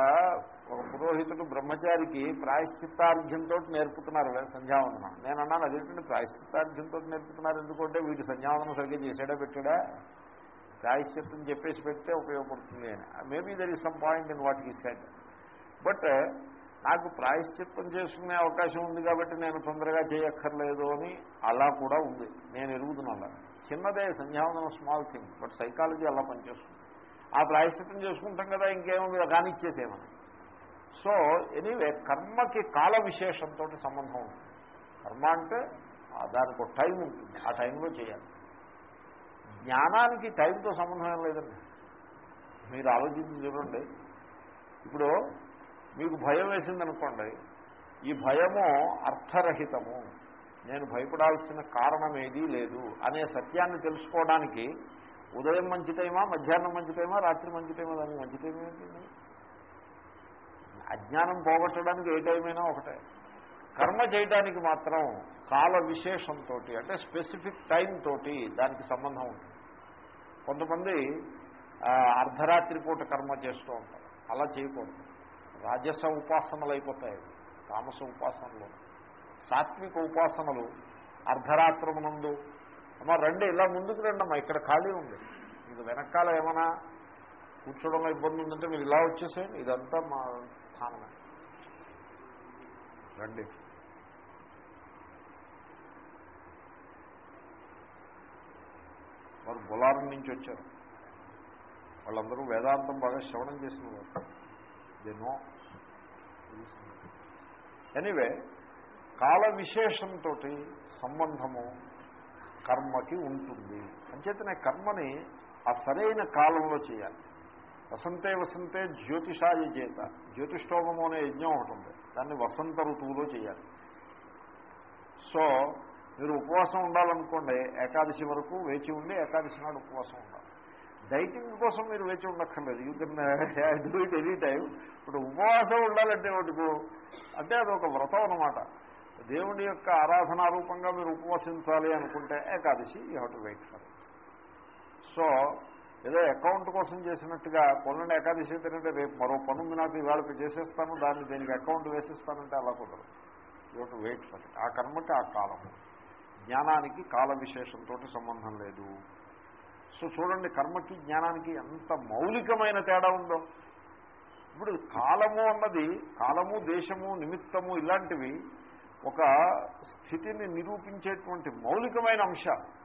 ఒక పురోహితుడు బ్రహ్మచారికి ప్రాయశ్చిత్తార్ఘ్యంతో నేర్పుతున్నారు సంధ్యావందనం. నేను అన్నాను అదేంటంటే ప్రాయశ్చిత్తార్ఘ్యంతో నేర్పుతున్నారు ఎందుకంటే వీటి సంధ్యావందనం సరిగ్గా చేసాడా పెట్టాడా? ప్రాయశ్చిత్తం చెప్పేసి పెడితే ఉపయోగపడుతుంది అని. Maybe there is some point in what he said but నాకు ప్రాయశ్చిత్తం చేసుకునే అవకాశం ఉంది కాబట్టి నేను తొందరగా చేయక్కర్లేదు అని అలా కూడా ఉంది. నేను ఎరుగుతున్నాను. అలా చిన్నదే సంధ్యావందనం స్మాల్ థింగ్ బట్ సైకాలజీ అలా పనిచేస్తుంది. ఆ ప్రాయశ్చిత్తం చేసుకుంటాం కదా ఇంకేమో కానిచ్చేసేమని సో ఎనీవే కర్మకి కాల విశేషంతో సంబంధం ఉంటుంది కర్మ అంటే దానికి ఒక టైం ఉంటుంది. ఆ టైంలో చేయాలి. జ్ఞానానికి టైంతో సంబంధం ఏం లేదండి. మీరు ఆలోచించి చూడండి. ఇప్పుడు మీకు భయం వేసిందనుకోండి ఈ భయము అర్థరహితము. నేను భయపడాల్సిన కారణం ఏదీ లేదు అనే సత్యాన్ని తెలుసుకోవడానికి ఉదయం మంచి టైమా మధ్యాహ్నం మంచి టైమా రాత్రి మంచి టైమా దానికి మంచి టైం ఏంటండి అజ్ఞానం పోగొట్టడానికి ఏ టైమైనా ఒకటే. కర్మ చేయడానికి మాత్రం కాల విశేషంతో అంటే స్పెసిఫిక్ టైం తోటి దానికి సంబంధం ఉంటుంది. కొంతమంది అర్ధరాత్రి పూట కర్మ చేస్తూ ఉంటారు. అలా చేయకూడదు. రాజస ఉపాసనలు అయిపోతాయి తామస ఉపాసనలు. సాత్విక ఉపాసనలు అర్ధరాత్రమునందు. అమ్మ రండి ఇలా ముందుకు రండి అమ్మా ఇక్కడ ఖాళీ ఉంది. మీకు వెనకాల ఏమైనా కూర్చోవడంలో ఇబ్బంది ఉందంటే మీరు ఇలా వచ్చేసేయండి. ఇదంతా మా స్థానమే. రండి. వారు బొలారం నుంచి వచ్చారు. వాళ్ళందరూ వేదాంతం బాగా శ్రవణం చేసిన వారు దేనో ఎనివే కాల విశేషంతో సంబంధము కర్మకి ఉంటుంది. అంచేతనే కర్మని ఆ సరైన కాలంలో చేయాలి. వసంతే వసంతే జ్యోతిషాయ చేత. జ్యోతిష్ఠోమము అనే యజ్ఞం ఒకటి ఉంది దాన్ని వసంత ఋతువులో చేయాలి. సో మీరు ఉపవాసం ఉండాలనుకోండి ఏకాదశి వరకు వేచి ఉండి ఏకాదశి నాడు ఉపవాసం ఉండాలి. డైటింగ్ కోసం మీరు వేచి ఉండక్కర్లేదు. You can do it any time ఇప్పుడు ఉపవాసం ఉండాలంటే ఒకటికు అంటే అది ఒక వ్రతం అనమాట దేవుడి యొక్క ఆరాధనారూపంగా మీరు ఉపవసించాలి అనుకుంటే Ekadashi you have to wait for so ఏదో అకౌంట్ కోసం చేసినట్టుగా పొందండి ఏకాదశి ఏంటంటే రేపు మరో పనుంది నాకు ఇవాళ చేసేస్తాను దాన్ని దీనికి అకౌంట్ వేసేస్తానంటే అలా కుదరదు. యూట్ వెయిట్ ఫర్ ఆ కర్మకి ఆ కాలము జ్ఞానానికి కాల విశేషంతో సంబంధం లేదు. సో చూడండి కర్మకి జ్ఞానానికి ఎంత మౌలికమైన తేడా ఉందో. ఇప్పుడు కాలము అన్నది కాలము దేశము నిమిత్తము ఇలాంటివి ఒక స్థితిని నిరూపించేటువంటి మౌలికమైన అంశాలు.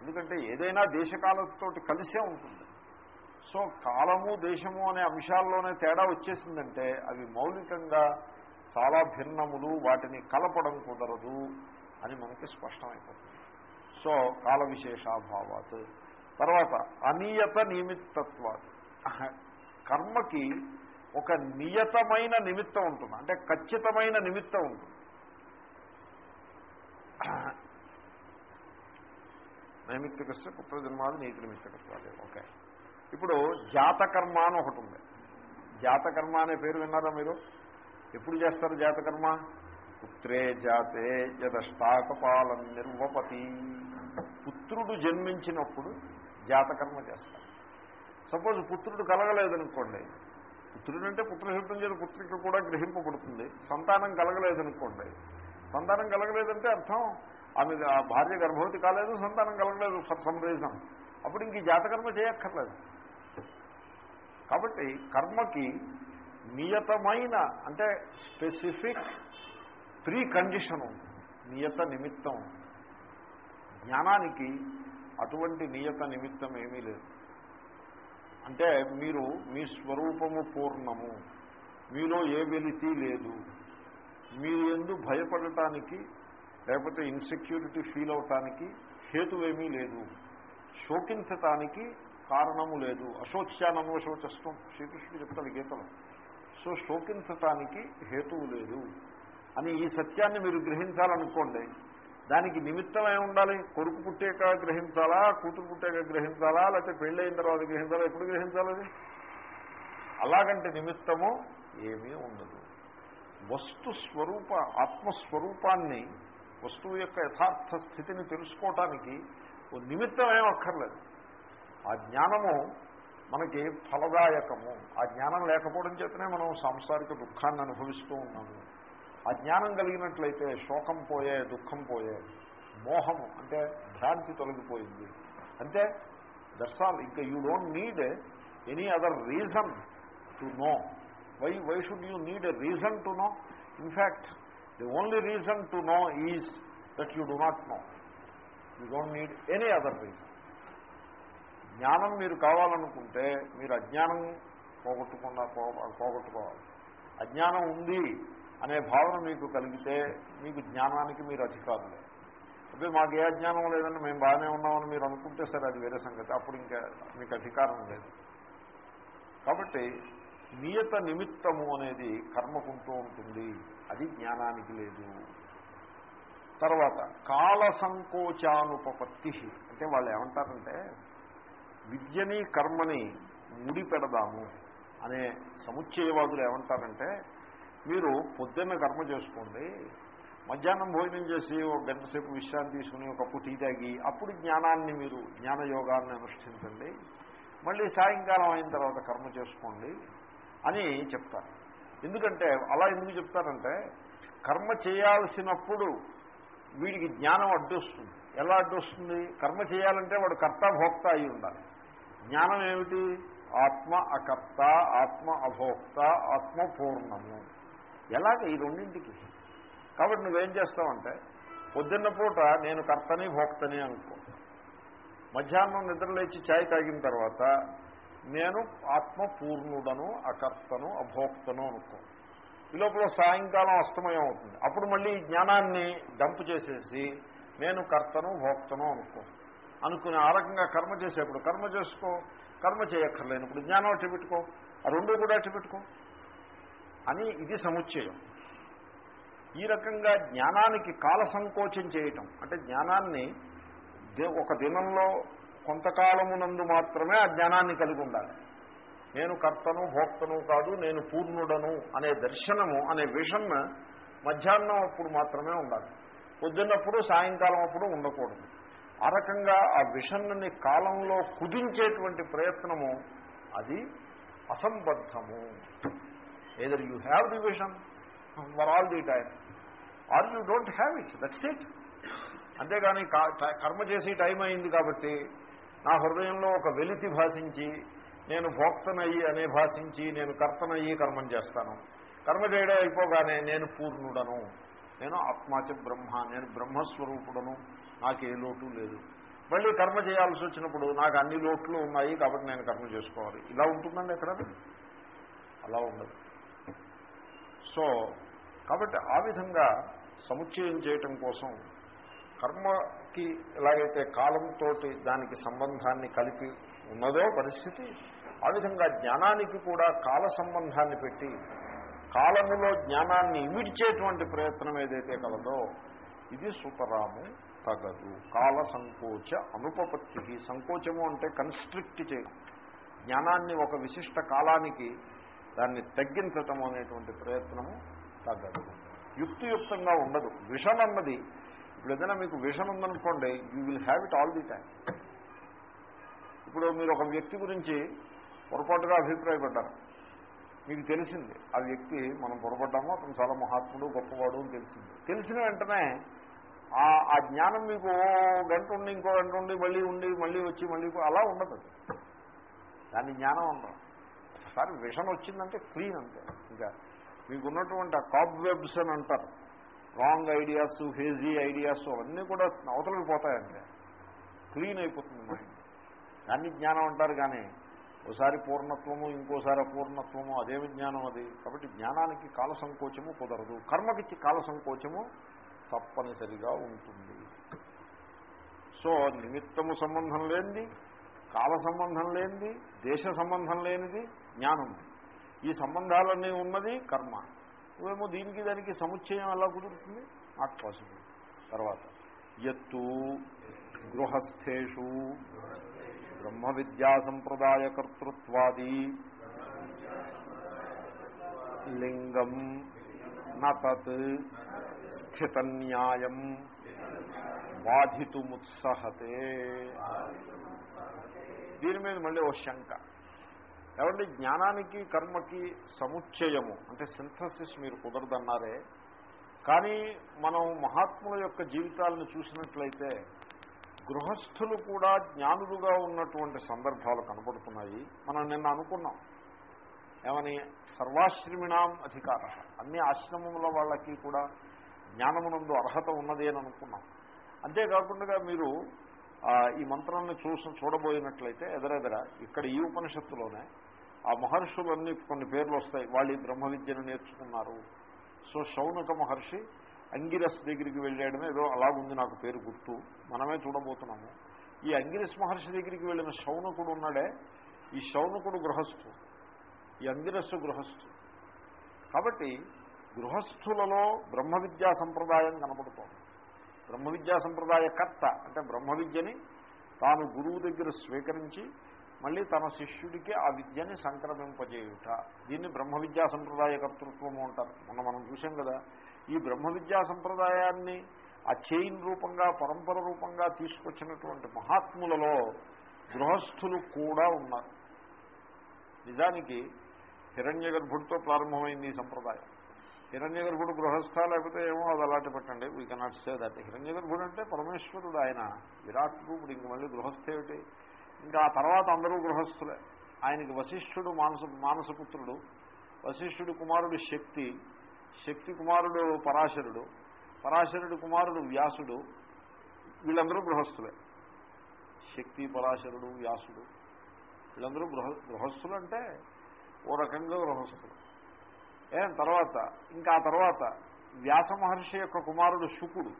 ఎందుకంటే ఏదైనా దేశకాలంతో కలిసే ఉంటుంది. సో కాలము దేశము అనే అంశాల్లోనే తేడా వచ్చేసిందంటే అవి మౌలికంగా చాలా భిన్నములు వాటిని కలపడం కుదరదు అని మనకి స్పష్టమైపోతుంది. సో కాల విశేషాభావాత్ తర్వాత అనియత నిమిత్తత్వాత్. కర్మకి ఒక నియతమైన నిమిత్తం ఉంటుంది. అంటే ఖచ్చితమైన నిమిత్తం ఉంటుంది. నైమిత్తికస్య పుత్రజన్మాది నీతి నిమిత్తకత్వాలే ఓకే. ఇప్పుడు జాతకర్మ అని ఒకటి ఉంది. జాతకర్మ అనే పేరు విన్నారా మీరు? ఎప్పుడు చేస్తారు జాతకర్మ? పుత్రే జాతే యదష్టాకపాలం నిర్వపతి. పుత్రుడు జన్మించినప్పుడు జాతకర్మ చేస్తారు. సపోజ్ పుత్రుడు కలగలేదనుకోండి పుత్రుడు అంటే పుత్రశబ్దం చేత పుత్రిక కూడా గ్రహింపబడుతుంది. సంతానం కలగలేదనుకోండి సంతానం కలగలేదంటే అర్థం ఆమె ఆ భార్య గర్భవతి కాలేదు సంతానం కలగలేదు ఫర్ సమ్ రీజన్ అప్పుడు ఇంక జాతకర్మ చేయక్కర్లేదు. కాబట్టి కర్మకి నియతమైన అంటే స్పెసిఫిక్ ప్రీ కండిషన్ నియత నిమిత్తం. జ్ఞానానికి అటువంటి నియత నిమిత్తం ఏమీ లేదు. అంటే మీరు మీ స్వరూపము పూర్ణము. మీలో ఏ వెలితి లేదు. మీరు ఎందు భయపడటానికి లేకపోతే ఇన్సెక్యూరిటీ ఫీల్ అవటానికి హేతువేమీ లేదు. శోకించటానికి కారణము లేదు. అశోచ్యానన్వశోచస్వం శ్రీకృష్ణుడు చెప్తాడు గీతలో. సో శోకించటానికి హేతువు లేదు. అని ఈ సత్యాన్ని మీరు గ్రహించాలనుకోండి దానికి నిమిత్తం ఏమి ఉండాలి? కొడుకు పుట్టాక గ్రహించాలా? కూతురు పుట్టాక గ్రహించాలా? లేకపోతే పెళ్ళైన తర్వాత గ్రహించాలా? ఎప్పుడు గ్రహించాలి అలాగంటే నిమిత్తము ఏమీ ఉండదు. వస్తు స్వరూప ఆత్మస్వరూపాన్ని వస్తువు యొక్క యథార్థ స్థితిని తెలుసుకోవటానికి ఓ నిమిత్తం ఏమక్కర్లేదు ఆ జ్ఞానము మనకి ఫలదాయకము. ఆ జ్ఞానం లేకపోవడం చేతనే మనం సాంసారిక దుఃఖాన్ని అనుభవిస్తూ ఉన్నాము. ఆ జ్ఞానం కలిగినట్లయితే శోకం పోయే దుఃఖం పోయే మోహము అంటే భ్రాంతి తొలగిపోయింది. అంటే దట్స్ ఆల్ ఇంకా you don't need any other reason to know why why should you need a reason to know in fact the only reason to know is that you do not know you don't need any other reason జ్ఞానం మీరు కావాలనుకుంటే మీరు అజ్ఞానం పోగొట్టుకున్న పోగొట్టుకోవాలి. అజ్ఞానం ఉంది అనే భావన మీకు కలిగితే మీకు జ్ఞానానికి మీరు అధికారులే. అదే మాకు ఏ అజ్ఞానం లేదని మేము బాగానే ఉన్నామని మీరు అనుకుంటే సరే అది వేరే సంగతి. అప్పుడు ఇంకా మీకు అధికారం లేదు. కాబట్టి నియత నిమిత్తము అనేది కర్మకుంటూ ఉంటుంది. అది జ్ఞానానికి లేదు. తర్వాత కాల సంకోచానుపపత్తి అంటే వాళ్ళు ఏమంటారంటే విద్యని కర్మని ముడి పెడదాము అనే సముచ్చయవాదులు ఏమంటారంటే మీరు పొద్దున్న కర్మ చేసుకోండి మధ్యాహ్నం భోజనం చేసి ఒక గంట సేపు విశ్రాంతి తీసుకుని ఒక కప్పు టీ తాగి అప్పుడు జ్ఞానాన్ని మీరు జ్ఞానయోగాన్ని అనుష్ఠించండి. మళ్ళీ సాయంకాలం అయిన తర్వాత కర్మ చేసుకోండి అని చెప్తారు. ఎందుకంటే అలా ఎందుకు చెప్తారంటే కర్మ చేయాల్సినప్పుడు వీడికి జ్ఞానం అడ్డొస్తుంది. ఎలా అడ్డొస్తుంది? కర్మ చేయాలంటే వాడు కర్త భోక్త అయి ఉండాలి. జ్ఞానం ఏమిటి? ఆత్మ అకర్త ఆత్మ అభోక్త ఆత్మ పూర్ణము. ఎలాగ ఈ రెండింటికి? కాబట్టి నువ్వేం చేస్తావంటే పొద్దున్న పూట నేను కర్తని భోక్తని అనుకో. మధ్యాహ్నం నిద్రలేచి ఛాయ్ తాగిన తర్వాత నేను ఆత్మ పూర్ణుడను అకర్తను అభోక్తను అనుకో. ఈ లోపల సాయంకాలం అస్తమయం అవుతుంది అప్పుడు మళ్ళీ ఈ జ్ఞానాన్ని డంప్ చేసేసి నేను కర్తను భోక్తను అనుకో. అనుకుని ఆ రకంగా కర్మ చేసేప్పుడు కర్మ చేసుకో కర్మ చేయక్కర్లేనప్పుడు జ్ఞానం అట్టి పెట్టుకో ఆ రెండు కూడా అట్టి పెట్టుకో. అని ఇది సముచ్చయం. ఈ రకంగా జ్ఞానానికి కాల సంకోచం చేయటం అంటే జ్ఞానాన్ని ఒక దినంలో కొంతకాలమునందు మాత్రమే ఆ జ్ఞానాన్ని కలిగి ఉండాలి. నేను కర్తను భోక్తను కాదు నేను పూర్ణుడను అనే దర్శనము అనే విషన్ మధ్యాహ్నం అప్పుడు మాత్రమే ఉండాలి. పొద్దున్నప్పుడు సాయంకాలం అప్పుడు ఉండకూడదు. ఆ రకంగా ఆ విషన్ని కాలంలో కుదించేటువంటి ప్రయత్నము అది అసంబద్ధము. Either you have the vision for all the time or you don't have it that's it అంతేగాని కర్మ చేసి టైం అయింది కాబట్టి నా హృదయంలో ఒక వెలితి భాషించి నేను భోక్తనయ్యి అనే భాషించి నేను కర్తనయ్యి కర్మం చేస్తాను. కర్మ చేయడం అయిపోగానే నేను పూర్ణుడను. నేను ఆత్మాచ బ్రహ్మ నేను బ్రహ్మస్వరూపుడను. నాకు ఏ లోటు లేదు. మళ్ళీ కర్మ చేయాల్సి వచ్చినప్పుడు నాకు అన్ని లోట్లు ఉన్నాయి కాబట్టి నేను కర్మ చేసుకోవాలి. ఇలా ఉంటుందండి ఎక్కడ అలా ఉండదు. సో కాబట్టి ఆ విధంగా సముచ్చయం చేయటం కోసం కర్మకి ఎలాగైతే కాలంతో దానికి సంబంధాన్ని కలిపి ఉన్నదో పరిస్థితి ఆ విధంగా జ్ఞానానికి కూడా కాల సంబంధాన్ని పెట్టి కాలములో జ్ఞానాన్ని ఇమిడ్చేటువంటి ప్రయత్నం ఏదైతే కలదో ఇది సుతరాము తగదు. కాల సంకోచ అనుపపత్తికి సంకోచము అంటే కన్స్ట్రిక్ట్ చేయడం జ్ఞానాన్ని ఒక విశిష్ట కాలానికి దాన్ని తగ్గించటం అనేటువంటి ప్రయత్నము తగ్గదు యుక్తియుక్తంగా ఉండదు. విషమన్నది అన్నది ఇప్పుడు ఏదైనా మీకు విషన్ ఉందనుకోండి you will have it all the time ఇప్పుడు మీరు ఒక వ్యక్తి గురించి పొరపాటుగా అభిప్రాయపడ్డారు. మీకు తెలిసింది ఆ వ్యక్తి మనం పొరపడ్డామో అతను చాలా మహాత్ముడు గొప్పవాడు అని తెలిసింది. తెలిసిన వెంటనే ఆ జ్ఞానం మీకు ఓ గంట ఉండి ఇంకో గంట ఉండి మళ్ళీ ఉండి మళ్ళీ వచ్చి మళ్ళీ అలా ఉండదు. దాన్ని జ్ఞానం ఉండదు ఒకసారి విషం వచ్చిందంటే క్లీన్ అంతే. ఇంకా మీకున్నటువంటి ఆ కాబ్ వెబ్స్ అని అంటారు. రాంగ్ ఐడియాస్ హేజీ ఐడియాస్ అవన్నీ కూడా అవతలకి పోతాయండి. క్లీన్ అయిపోతుంది మైండ్ దాన్ని జ్ఞానం అంటారు కానీ ఒకసారి పూర్ణత్వము ఇంకోసారి అపూర్ణత్వము అదేమి జ్ఞానం అది? కాబట్టి జ్ఞానానికి కాల సంకోచము కుదరదు. కర్మకిచ్చి కాల సంకోచము తప్పనిసరిగా ఉంటుంది. సో నిమిత్తము సంబంధం లేనిది కాల సంబంధం లేనిది దేశ సంబంధం లేనిది జ్ఞానం. ఈ సంబంధాలన్నీ ఉన్నది కర్మ. నువ్వేమో దీనికి దానికి సముచ్చయం ఎలా కుదురుతుంది? నాట్ పాసిబుల్ తర్వాత ఎత్తు గృహస్థేషు బ్రహ్మ విద్యా సంప్రదాయ కర్తృత్వాది లింగం నతత్ స్థితన్యాయం బాధితుముత్సహతే. దీని మీద మళ్ళీ ఓ శంక. ఏమంటే జ్ఞానానికి కర్మకి సముచ్చయము. అంటే సింథసిస్ మీరు కుదరదన్నారే. కానీ మనం మహాత్ముల యొక్క జీవితాలను చూసినట్లయితే గృహస్థులు కూడా జ్ఞానులుగా ఉన్నటువంటి సందర్భాలు కనపడుతున్నాయి మనం నిన్న అనుకున్నాం. ఏమని? సర్వాశ్రమిణాం అధికార. అన్ని ఆశ్రమముల వాళ్ళకి కూడా జ్ఞానమునందు అర్హత ఉన్నది అని అనుకున్నాం. అంతేకాకుండా మీరు ఈ మంత్రాన్ని చూసి చూడబోయినట్లయితే ఎదరెదర ఇక్కడ ఈ ఉపనిషత్తులోనే ఆ మహర్షులన్నీ కొన్ని పేర్లు వస్తాయి. వాళ్ళు ఈ బ్రహ్మ విద్యను నేర్చుకున్నారు. సో శౌనక మహర్షి అంగిరస్ దగ్గరికి వెళ్ళాడని ఏదో అలాగుంది నాకు పేరు గుర్తు. మనమే చూడబోతున్నాము. ఈ అంగిరస్ మహర్షి దగ్గరికి వెళ్ళిన శౌనకుడు ఉన్నాడే. ఈ శౌనకుడు గృహస్థు. ఈ అంగిరస్సు గృహస్థు. కాబట్టి గృహస్థులలో బ్రహ్మ విద్యా సంప్రదాయం కనపడుతోంది. బ్రహ్మ విద్యా సంప్రదాయ కర్త అంటే బ్రహ్మ విద్యని తాను గురువు దగ్గర స్వీకరించి మళ్ళీ తన శిష్యుడికి ఆ విద్యని సంక్రమింపజేయుట. దీన్ని బ్రహ్మ విద్యా సంప్రదాయ కర్తృత్వము అంటారు. మొన్న మనం చూసాం కదా ఈ బ్రహ్మ విద్యా సంప్రదాయాన్ని ఆ చైన్ రూపంగా పరంపర రూపంగా తీసుకొచ్చినటువంటి మహాత్ములలో గృహస్థులు కూడా ఉన్నారు. నిజానికి హిరణ్య గర్భుడితో ప్రారంభమైంది ఈ సంప్రదాయం. హిరణ్య గర్భుడు గృహస్థ లేకపోతే ఏమో అది అలాంటి పెట్టండి. వీ కెనాట్ సే దట్ హిరణ్య గర్భుడు అంటే పరమేశ్వరుడు ఆయన విరాట్ రూపుడు. ఇంక మళ్ళీ గృహస్థేమిటి ఇంకా ఆ తర్వాత అందరూ గృహస్థులే. ఆయనకి వశిష్ఠుడు మానస మానసపుత్రుడు. వశిష్ఠుడు కుమారుడు శక్తి. శక్తి కుమారుడు పరాశరుడు. పరాశరుడు కుమారుడు వ్యాసుడు. వీళ్ళందరూ గృహస్థులే. శక్తి పరాశరుడు వ్యాసుడు. వీళ్ళందరూ గృహ గృహస్థులు అంటే ఓ రకంగా గృహస్థులు. ఏం తర్వాత ఇంకా ఆ తర్వాత వ్యాస మహర్షి యొక్క కుమారుడు శుకుడు.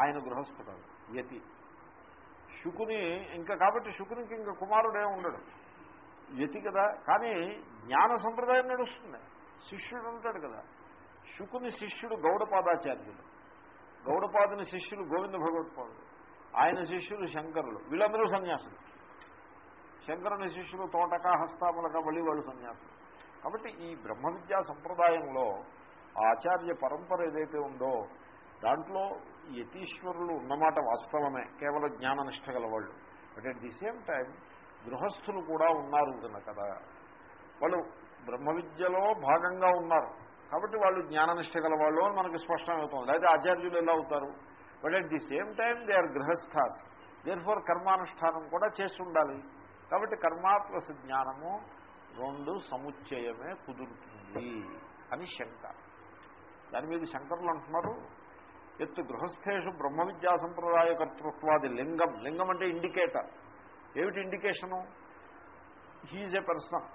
ఆయన గృహస్థుడు. యతి. శుకుని ఇంకా కాబట్టి శుకునికి ఇంకా కుమారుడే ఉండడు. యతి కదా. కానీ జ్ఞాన సంప్రదాయం నడుస్తుంది. శిష్యుడు ఉంటాడు కదా. శుకుని శిష్యుడు గౌడపాదాచార్యుడు. గౌడపాదుని శిష్యులు గోవింద భగవత్పాదుడు. ఆయన శిష్యులు శంకరులు. వీళ్ళందరూ సన్యాసులు. శంకరుని శిష్యులు తోటక హస్తాములక బలి వాళ్ళు సన్యాసులు. కాబట్టి ఈ బ్రహ్మ విద్యా సంప్రదాయంలో ఆచార్య పరంపర ఏదైతే ఉందో దాంట్లో యతీశ్వరులు ఉన్నమాట వాస్తవమే కేవల జ్ఞాననిష్ట గలవాళ్ళు. But at the same time గృహస్థులు కూడా ఉన్నారు కదా. వాళ్ళు బ్రహ్మ విద్యలో భాగంగా ఉన్నారు. కాబట్టి వాళ్ళు జ్ఞాననిష్ట గలవాళ్ళు అని మనకి స్పష్టమవుతుంది అయితే ఆచార్యులు ఎలా అవుతారు? But at the same time they are గృహస్థాస్. Therefore కర్మానుష్ఠానం కూడా చేసి ఉండాలి. కాబట్టి కర్మ ప్లస్ జ్ఞానము రెండు సముచ్చయమే కుదురుతుంది అని శంక. దాని మీద శంకరులు అంటున్నారు ఎత్తు గృహస్థేషు బ్రహ్మ విద్యా సంప్రదాయ కర్తృత్వాది లింగం. లింగం అంటే ఇండికేటర్. ఏమిటి indication? He's a person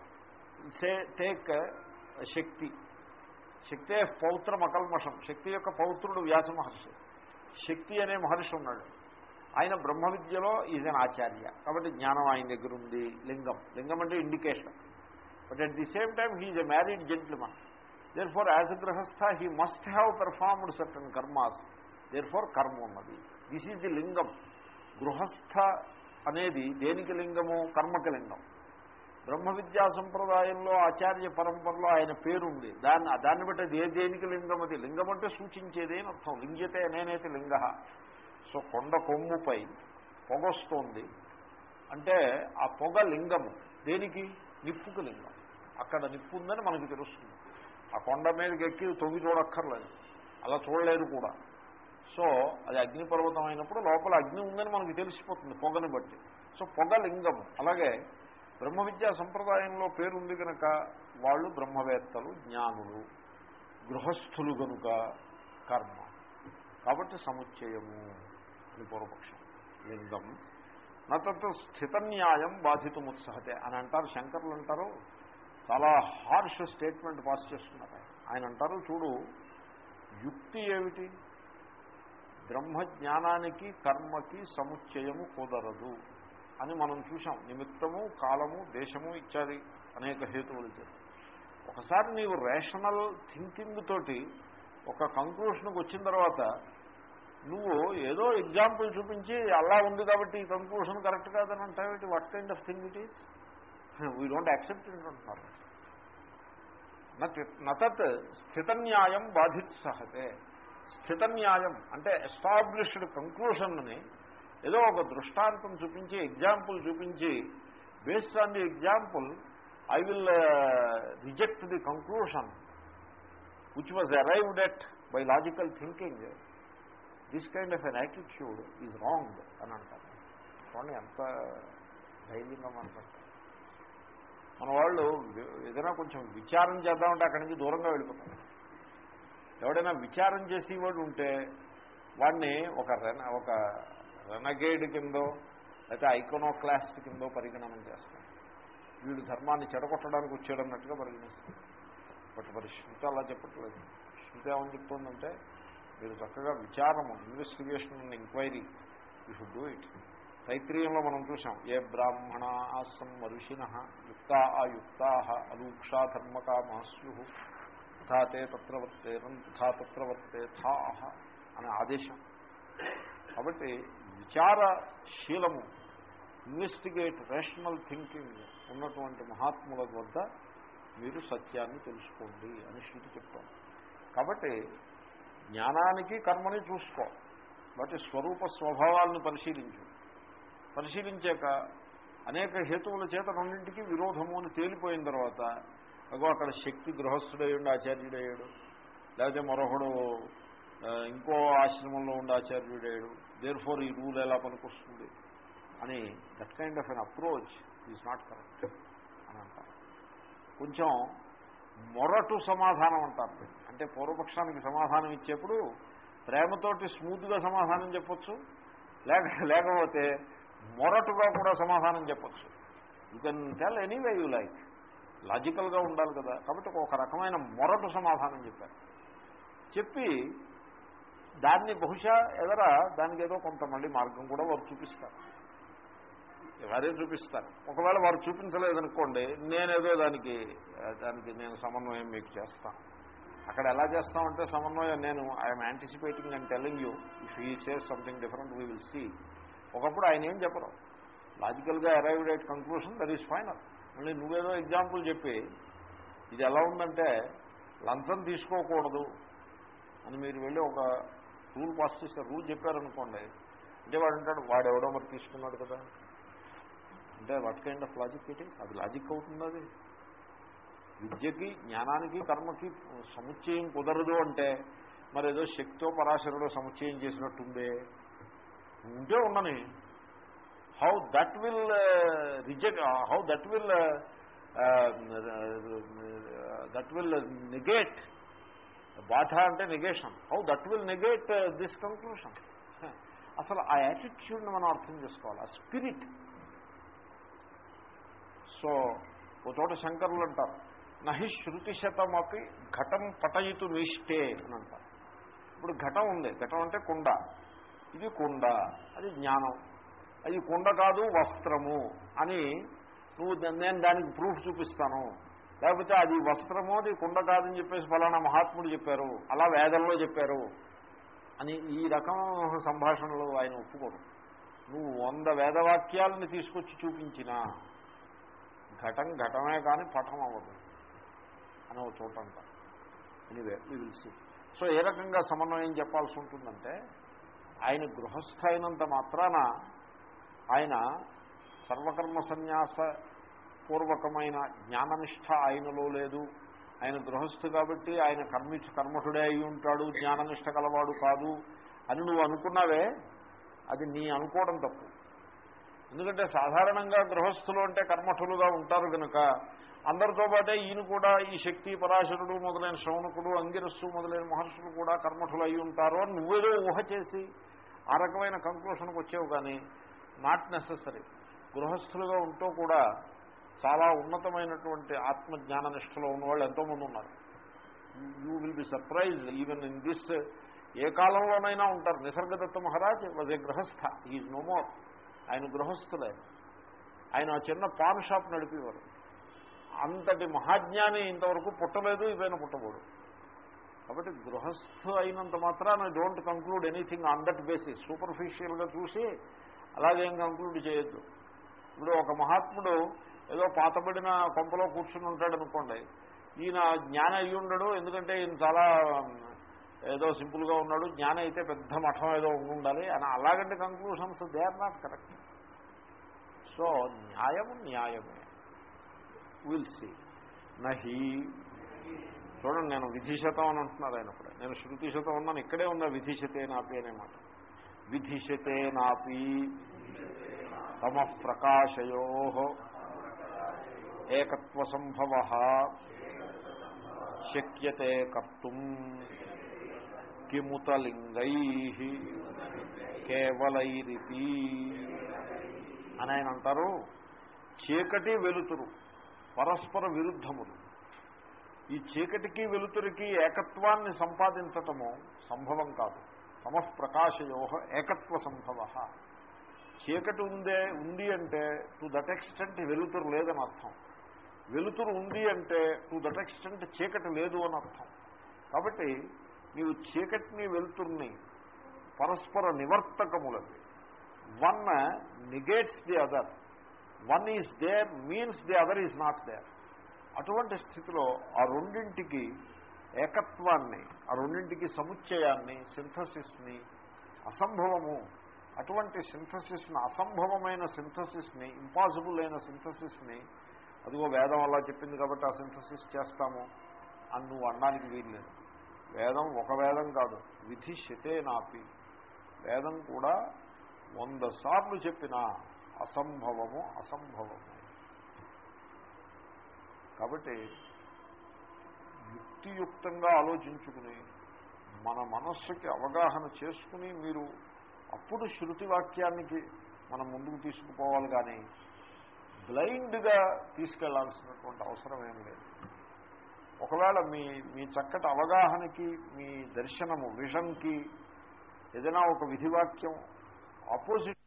say take shakti. శక్తే పౌత్ర మకల్మషం. శక్తి యొక్క పౌత్రుడు వ్యాస మహర్షి. శక్తి అనే మహర్షి ఉన్నాడు. ఆయన బ్రహ్మ విద్యలో ఈజ్ అన్ ఆచార్య. కాబట్టి జ్ఞానం ఆయన దగ్గర ఉంది. లింగం. లింగం అంటే indication. But at the same time he's a married gentleman therefore as a grihastha he must have performed certain karmas therefore కర్మ ఉన్నది దిస్ ఈజ్ ది లింగం గృహస్థ అనేది దేనికి లింగము కర్మకి లింగం బ్రహ్మ విద్యా సంప్రదాయంలో ఆచార్య పరంపరలో ఆయన పేరుంది దాన్ని దాన్ని బట్టి అది ఏ దేనికి లింగం అది లింగం అంటే సూచించేది అని అర్థం లింగితే నేనైతే లింగ సో కొండ కొమ్ముపై పొగొస్తోంది అంటే ఆ పొగ లింగము దేనికి నిప్పుకు లింగం అక్కడ నిప్పు ఉందని మనకు తెలుస్తుంది ఆ కొండ మీదకి ఎక్కి తొంగి చూడక్కర్లేదు. అలా చూడలేరు కూడా. సో అది అగ్నిపర్వతం అయినప్పుడు లోపల అగ్ని ఉందని మనకు తెలిసిపోతుంది పొగని బట్టి. సో పొగ లింగం అలాగే బ్రహ్మ విద్యా సంప్రదాయంలో పేరుంది కనుక వాళ్ళు బ్రహ్మవేత్తలు జ్ఞానులు గృహస్థులు కనుక కర్మ. కాబట్టి సముచ్చయము అని పూర్వపక్షం. లింగం. నతత్ స్థిత న్యాయం బాధితుముత్సహతే అని అంటారు శంకర్లు అంటారు చాలా హార్ష్ స్టేట్మెంట్ పాస్ చేస్తున్నారు. ఆయన అంటారు చూడు యుక్తి ఏమిటి? బ్రహ్మజ్ఞానానికి కర్మకి సముచ్చయము కుదరదు. అని మనం చూసాం నిమిత్తము కాలము దేశము ఇత్యాది అనేక హేతువులు ఒకసారి నీవు రేషనల్ థింకింగ్ తోటి ఒక కంక్లూషన్కి వచ్చిన తర్వాత నువ్వు ఏదో ఎగ్జాంపుల్ చూపించి అలా ఉంది కాబట్టి ఈ కంక్లూషన్ కరెక్ట్ కాదని అంటావేటి what kind of thing it is we don't accept it అంటున్నారు నతత్ స్థిత న్యాయం బాధిత్సహతే స్థిత న్యాయం అంటే ఎస్టాబ్లిష్డ్ కంక్లూషన్ని ఏదో ఒక దృష్టాంతం చూపించి ఎగ్జాంపుల్ చూపించి based on the example I will reject the conclusion which was arrived at by logical thinking this kind of an attitude is wrong అని అంటారు. చూడండి ఎంత ధైర్యంగా మాట్లాడతారు మన వాళ్ళు ఏదైనా కొంచెం విచారం చేద్దామంటే అక్కడి నుంచి దూరంగా వెళ్ళిపోతారు. ఎవడైనా విచారం చేసేవాడు ఉంటే వాడిని ఒక రెన ఒక రెనగేడ్ కిందో లేకపోతే ఐకోనోక్లాస్ట్ కిందో పరిగణనం చేస్తాం వీడు ధర్మాన్ని చెడగొట్టడానికి వచ్చాడన్నట్టుగా పరిగణిస్తాం బట్ మరి శృతి అలా చెప్పట్లేదు. శృతి ఏమని చెప్తుందంటే మీరు చక్కగా విచారము investigation and enquiry you should do it తైత్రీయంలో మనం చూసాం ఏ బ్రాహ్మణ ఆసం మరుషిన యుక్త అయుక్తా అనూక్షా ధర్మకామాస్యు తథాతే తత్ర వర్తేరం తథా తత్ర వర్తేథా అనే ఆదేశం. కాబట్టి విచారశీలము ఇన్వెస్టిగేట్ రేషనల్ థింకింగ్ ఉన్నటువంటి మహాత్ముల వద్ద మీరు సత్యాన్ని తెలుసుకోండి అని శృతి చెప్తాం. కాబట్టి జ్ఞానానికి కర్మని చూసుకో వాటి స్వరూప స్వభావాలను పరిశీలించు. పరిశీలించాక అనేక హేతువుల చేత రెండింటికి విరోధము అని తేలిపోయిన తర్వాత అగో అక్కడ శక్తి గృహస్థుడయ్యుండి ఆచార్యుడయ్యాడు. లేకపోతే మరొకడు ఇంకో ఆశ్రమంలో ఉండే ఆచార్యుడయ్యాడు. దేర్ ఫోర్ ఈ రూల్ ఎలా పనికొస్తుంది? అని that kind of an approach is not correct అని అంటారు. కొంచెం మొరటు సమాధానం అంటారు. అంటే పూర్వపక్షానికి సమాధానం ఇచ్చేప్పుడు ప్రేమతోటి స్మూత్గా సమాధానం చెప్పొచ్చు. లేక లేకపోతే మొరటుగా కూడా సమాధానం చెప్పొచ్చు. You can tell anyway you like లాజికల్గా ఉండాలి కదా. కాబట్టి ఒక రకమైన మొరటు సమాధానం చెప్పారు. చెప్పి దాన్ని బహుశా ఎదర దానికి ఏదో కొంత మళ్ళీ మార్గం కూడా వారు చూపిస్తారు. వారే చూపిస్తారు. ఒకవేళ వారు చూపించలేదనుకోండి నేనేదో దానికి దానికి నేను సమన్వయం మీకు చేస్తాను. అక్కడ ఎలా చేస్తామంటే సమన్వయం నేను I'm anticipating and telling you if he says something different we will see ఒకప్పుడు ఆయన ఏం చెప్పరు? లాజికల్గా arrived at conclusion that is final మళ్ళీ నువ్వేదో ఎగ్జాంపుల్ చెప్పి ఇది ఎలా ఉందంటే లంచం తీసుకోకూడదు అని మీరు వెళ్ళి ఒక రూల్ పాస్ చేసే రూల్ చెప్పారనుకోండి అంటే వాడు అంటాడు వాడెవడో మరి తీసుకున్నాడు కదా. అంటే what kind of logic it అది లాజిక్ అవుతుంది అది. విద్యకి జ్ఞానానికి కర్మకి సముచ్చయం కుదరదు అంటే మరి ఏదో శక్తితో పరాశరుడో సముచ్చయం చేసినట్టుందే. ఉంటే ఉండని how that will reject how that will that will negate బాధ అంటే negation how that will negate this conclusion అసలు ఆ యాటిట్యూడ్ని మనం అర్థం చేసుకోవాలి. ఆ స్పిరిట్ సో ఓ చోట శంకరులు అంటారు. నహి శృతి శతమపి ఘటం పటయితు నిష్టే అని అంటారు. ఇప్పుడు ఘటం ఉంది. ఘటం అంటే కుండ. ఇది కుండ అది జ్ఞానం. అది కుండ కాదు వస్త్రము అని నువ్వు నేను దానికి ప్రూఫ్ చూపిస్తాను. లేకపోతే అది వస్త్రము అది కుండ కాదని చెప్పేసి ఫలానా మహాత్ముడు చెప్పారు. అలా వేదంలో చెప్పారు. అని ఈ రకం సంభాషణలు ఆయన ఒప్పుకోరు. నువ్వు వంద వేదవాక్యాలను తీసుకొచ్చి చూపించినా ఘటం ఘటమే కానీ పఠం అవ్వదు అని ఒక చోట అంటారు. ఎనివే విల్ సో ఏ రకంగా సమన్వయం చెప్పాల్సి ఉంటుందంటే ఆయన గృహస్థ అయినంత మాత్రాన ఆయన సర్వకర్మ సన్యాస పూర్వకమైన జ్ఞాననిష్ట ఆయనలో లేదు. ఆయన గృహస్థు కాబట్టి ఆయన కర్మి కర్మఠుడే అయి ఉంటాడు. జ్ఞాననిష్ట కలవాడు కాదు అని నువ్వు అనుకున్నావే అది నీ అనుకోవడం తప్పు. ఎందుకంటే సాధారణంగా గృహస్థులు అంటే కర్మఠులుగా ఉంటారు కనుక అందరితో పాటే ఈయన కూడా ఈ శక్తి పరాశరుడు మొదలైన శ్రవణకుడు అంగిరస్సు మొదలైన మహర్షులు కూడా కర్మఠులు అయి ఉంటారు అని నువ్వేదో ఊహ చేసి ఆ రకమైన కంక్లూషన్కి వచ్చేవి కానీ నాట్ నెససరీ గృహస్థులుగా ఉంటూ కూడా చాలా ఉన్నతమైనటువంటి ఆత్మజ్ఞాన నిష్టలో ఉన్నవాళ్ళు ఎంతోమంది ఉన్నారు. You will be surprise even in this ఏ కాలంలోనైనా ఉంటారు. నిసర్గదత్త మహారాజ్ వాజ్ ఏ గృహస్థ. ఈజ్ నో మోర్ ఆయన గృహస్థులే. ఆయన చిన్న పాన్ షాప్ నడిపేవారు. అంతటి మహాజ్ఞాని ఇంతవరకు పుట్టలేదు ఇవైనా పుట్టబోడు. కాబట్టి గృహస్థ అయినంత మాత్రాన don't conclude anything on that basis సూపర్ఫిషియల్గా చూసి అలాగేం కంక్లూడ్ చేయొద్దు. ఇప్పుడు ఒక మహాత్ముడు ఏదో పాతబడిన కొంపలో కూర్చుని ఉంటాడు అనుకోండి ఈయన జ్ఞానం అయ్యి ఉండడు ఎందుకంటే ఈయన చాలా ఏదో సింపుల్గా ఉన్నాడు. జ్ఞానం అయితే పెద్ద మఠం ఏదో ఉండాలి. అని అలాగంటే conclusions they are not correct so న్యాయము న్యాయమే. విల్ సి నహి చూడండి నేను విధిశతం అని అంటున్నారు ఆయన కూడా. నేను శృతి శతం ఉన్నాను ఇక్కడే ఉన్న విధిశతే నాపి అనే మాట. విధిశతే నాపి తమ ప్రకాశయో ఏకత్వ సంభవ శక్యతే కర్తుం కిముతలింగై కేవలైరితి అని ఆయన అంటారు. చీకటి వెలుతురు పరస్పర విరుద్ధములు. ఈ చీకటికి వెలుతురికి ఏకత్వాన్ని సంపాదించటము సంభవం కాదు. సమఃప్రకాశయోహ ఏకత్వ సంభవ. చీకటి ఉందే ఉంది అంటే టు దట్ ఎక్స్టెంట్ వెలుతురు లేదని అర్థం. వెలుతురు ఉంది అంటే టు దట్ ఎక్స్టెంట్ చీకటి లేదు అని అర్థం. కాబట్టి నీవు చీకటిని వెలుతుర్ని పరస్పర నివర్తకములవి one negates the other one is there means the other is not there అటువంటి స్థితిలో ఆ రెండింటికి ఏకత్వాన్ని ఆ రెండింటికి సముచ్చయాన్ని సింథసిస్ని అసంభవము అటువంటి సింథసిస్ని అసంభవమైన సింథసిస్ని ఇంపాసిబుల్ అయిన సింథసిస్ని అదిగో వేదం అలా చెప్పింది కాబట్టి ఆ సింథసిస్ చేస్తాము అని నువ్వు అనడానికి వీల్లేదు. వేదం ఒక వేదం కాదు విధి శతే నాపి. వేదం కూడా వంద సార్లు చెప్పిన అసంభవము అసంభవము. కాబట్టి యుక్తియుక్తంగా ఆలోచించుకుని మన మనస్సుకి అవగాహన చేసుకుని మీరు అప్పుడు శృతి వాక్యానికి మనం ముందుకు తీసుకుపోవాలి కానీ బ్లైండ్గా తీసుకెళ్ళాల్సినటువంటి అవసరం ఏం లేదు. ఒకవేళ మీ మీ చక్కటి అవగాహనకి మీ దర్శనము విషన్కి ఏదైనా ఒక విధివాక్యం ఆపోజిట్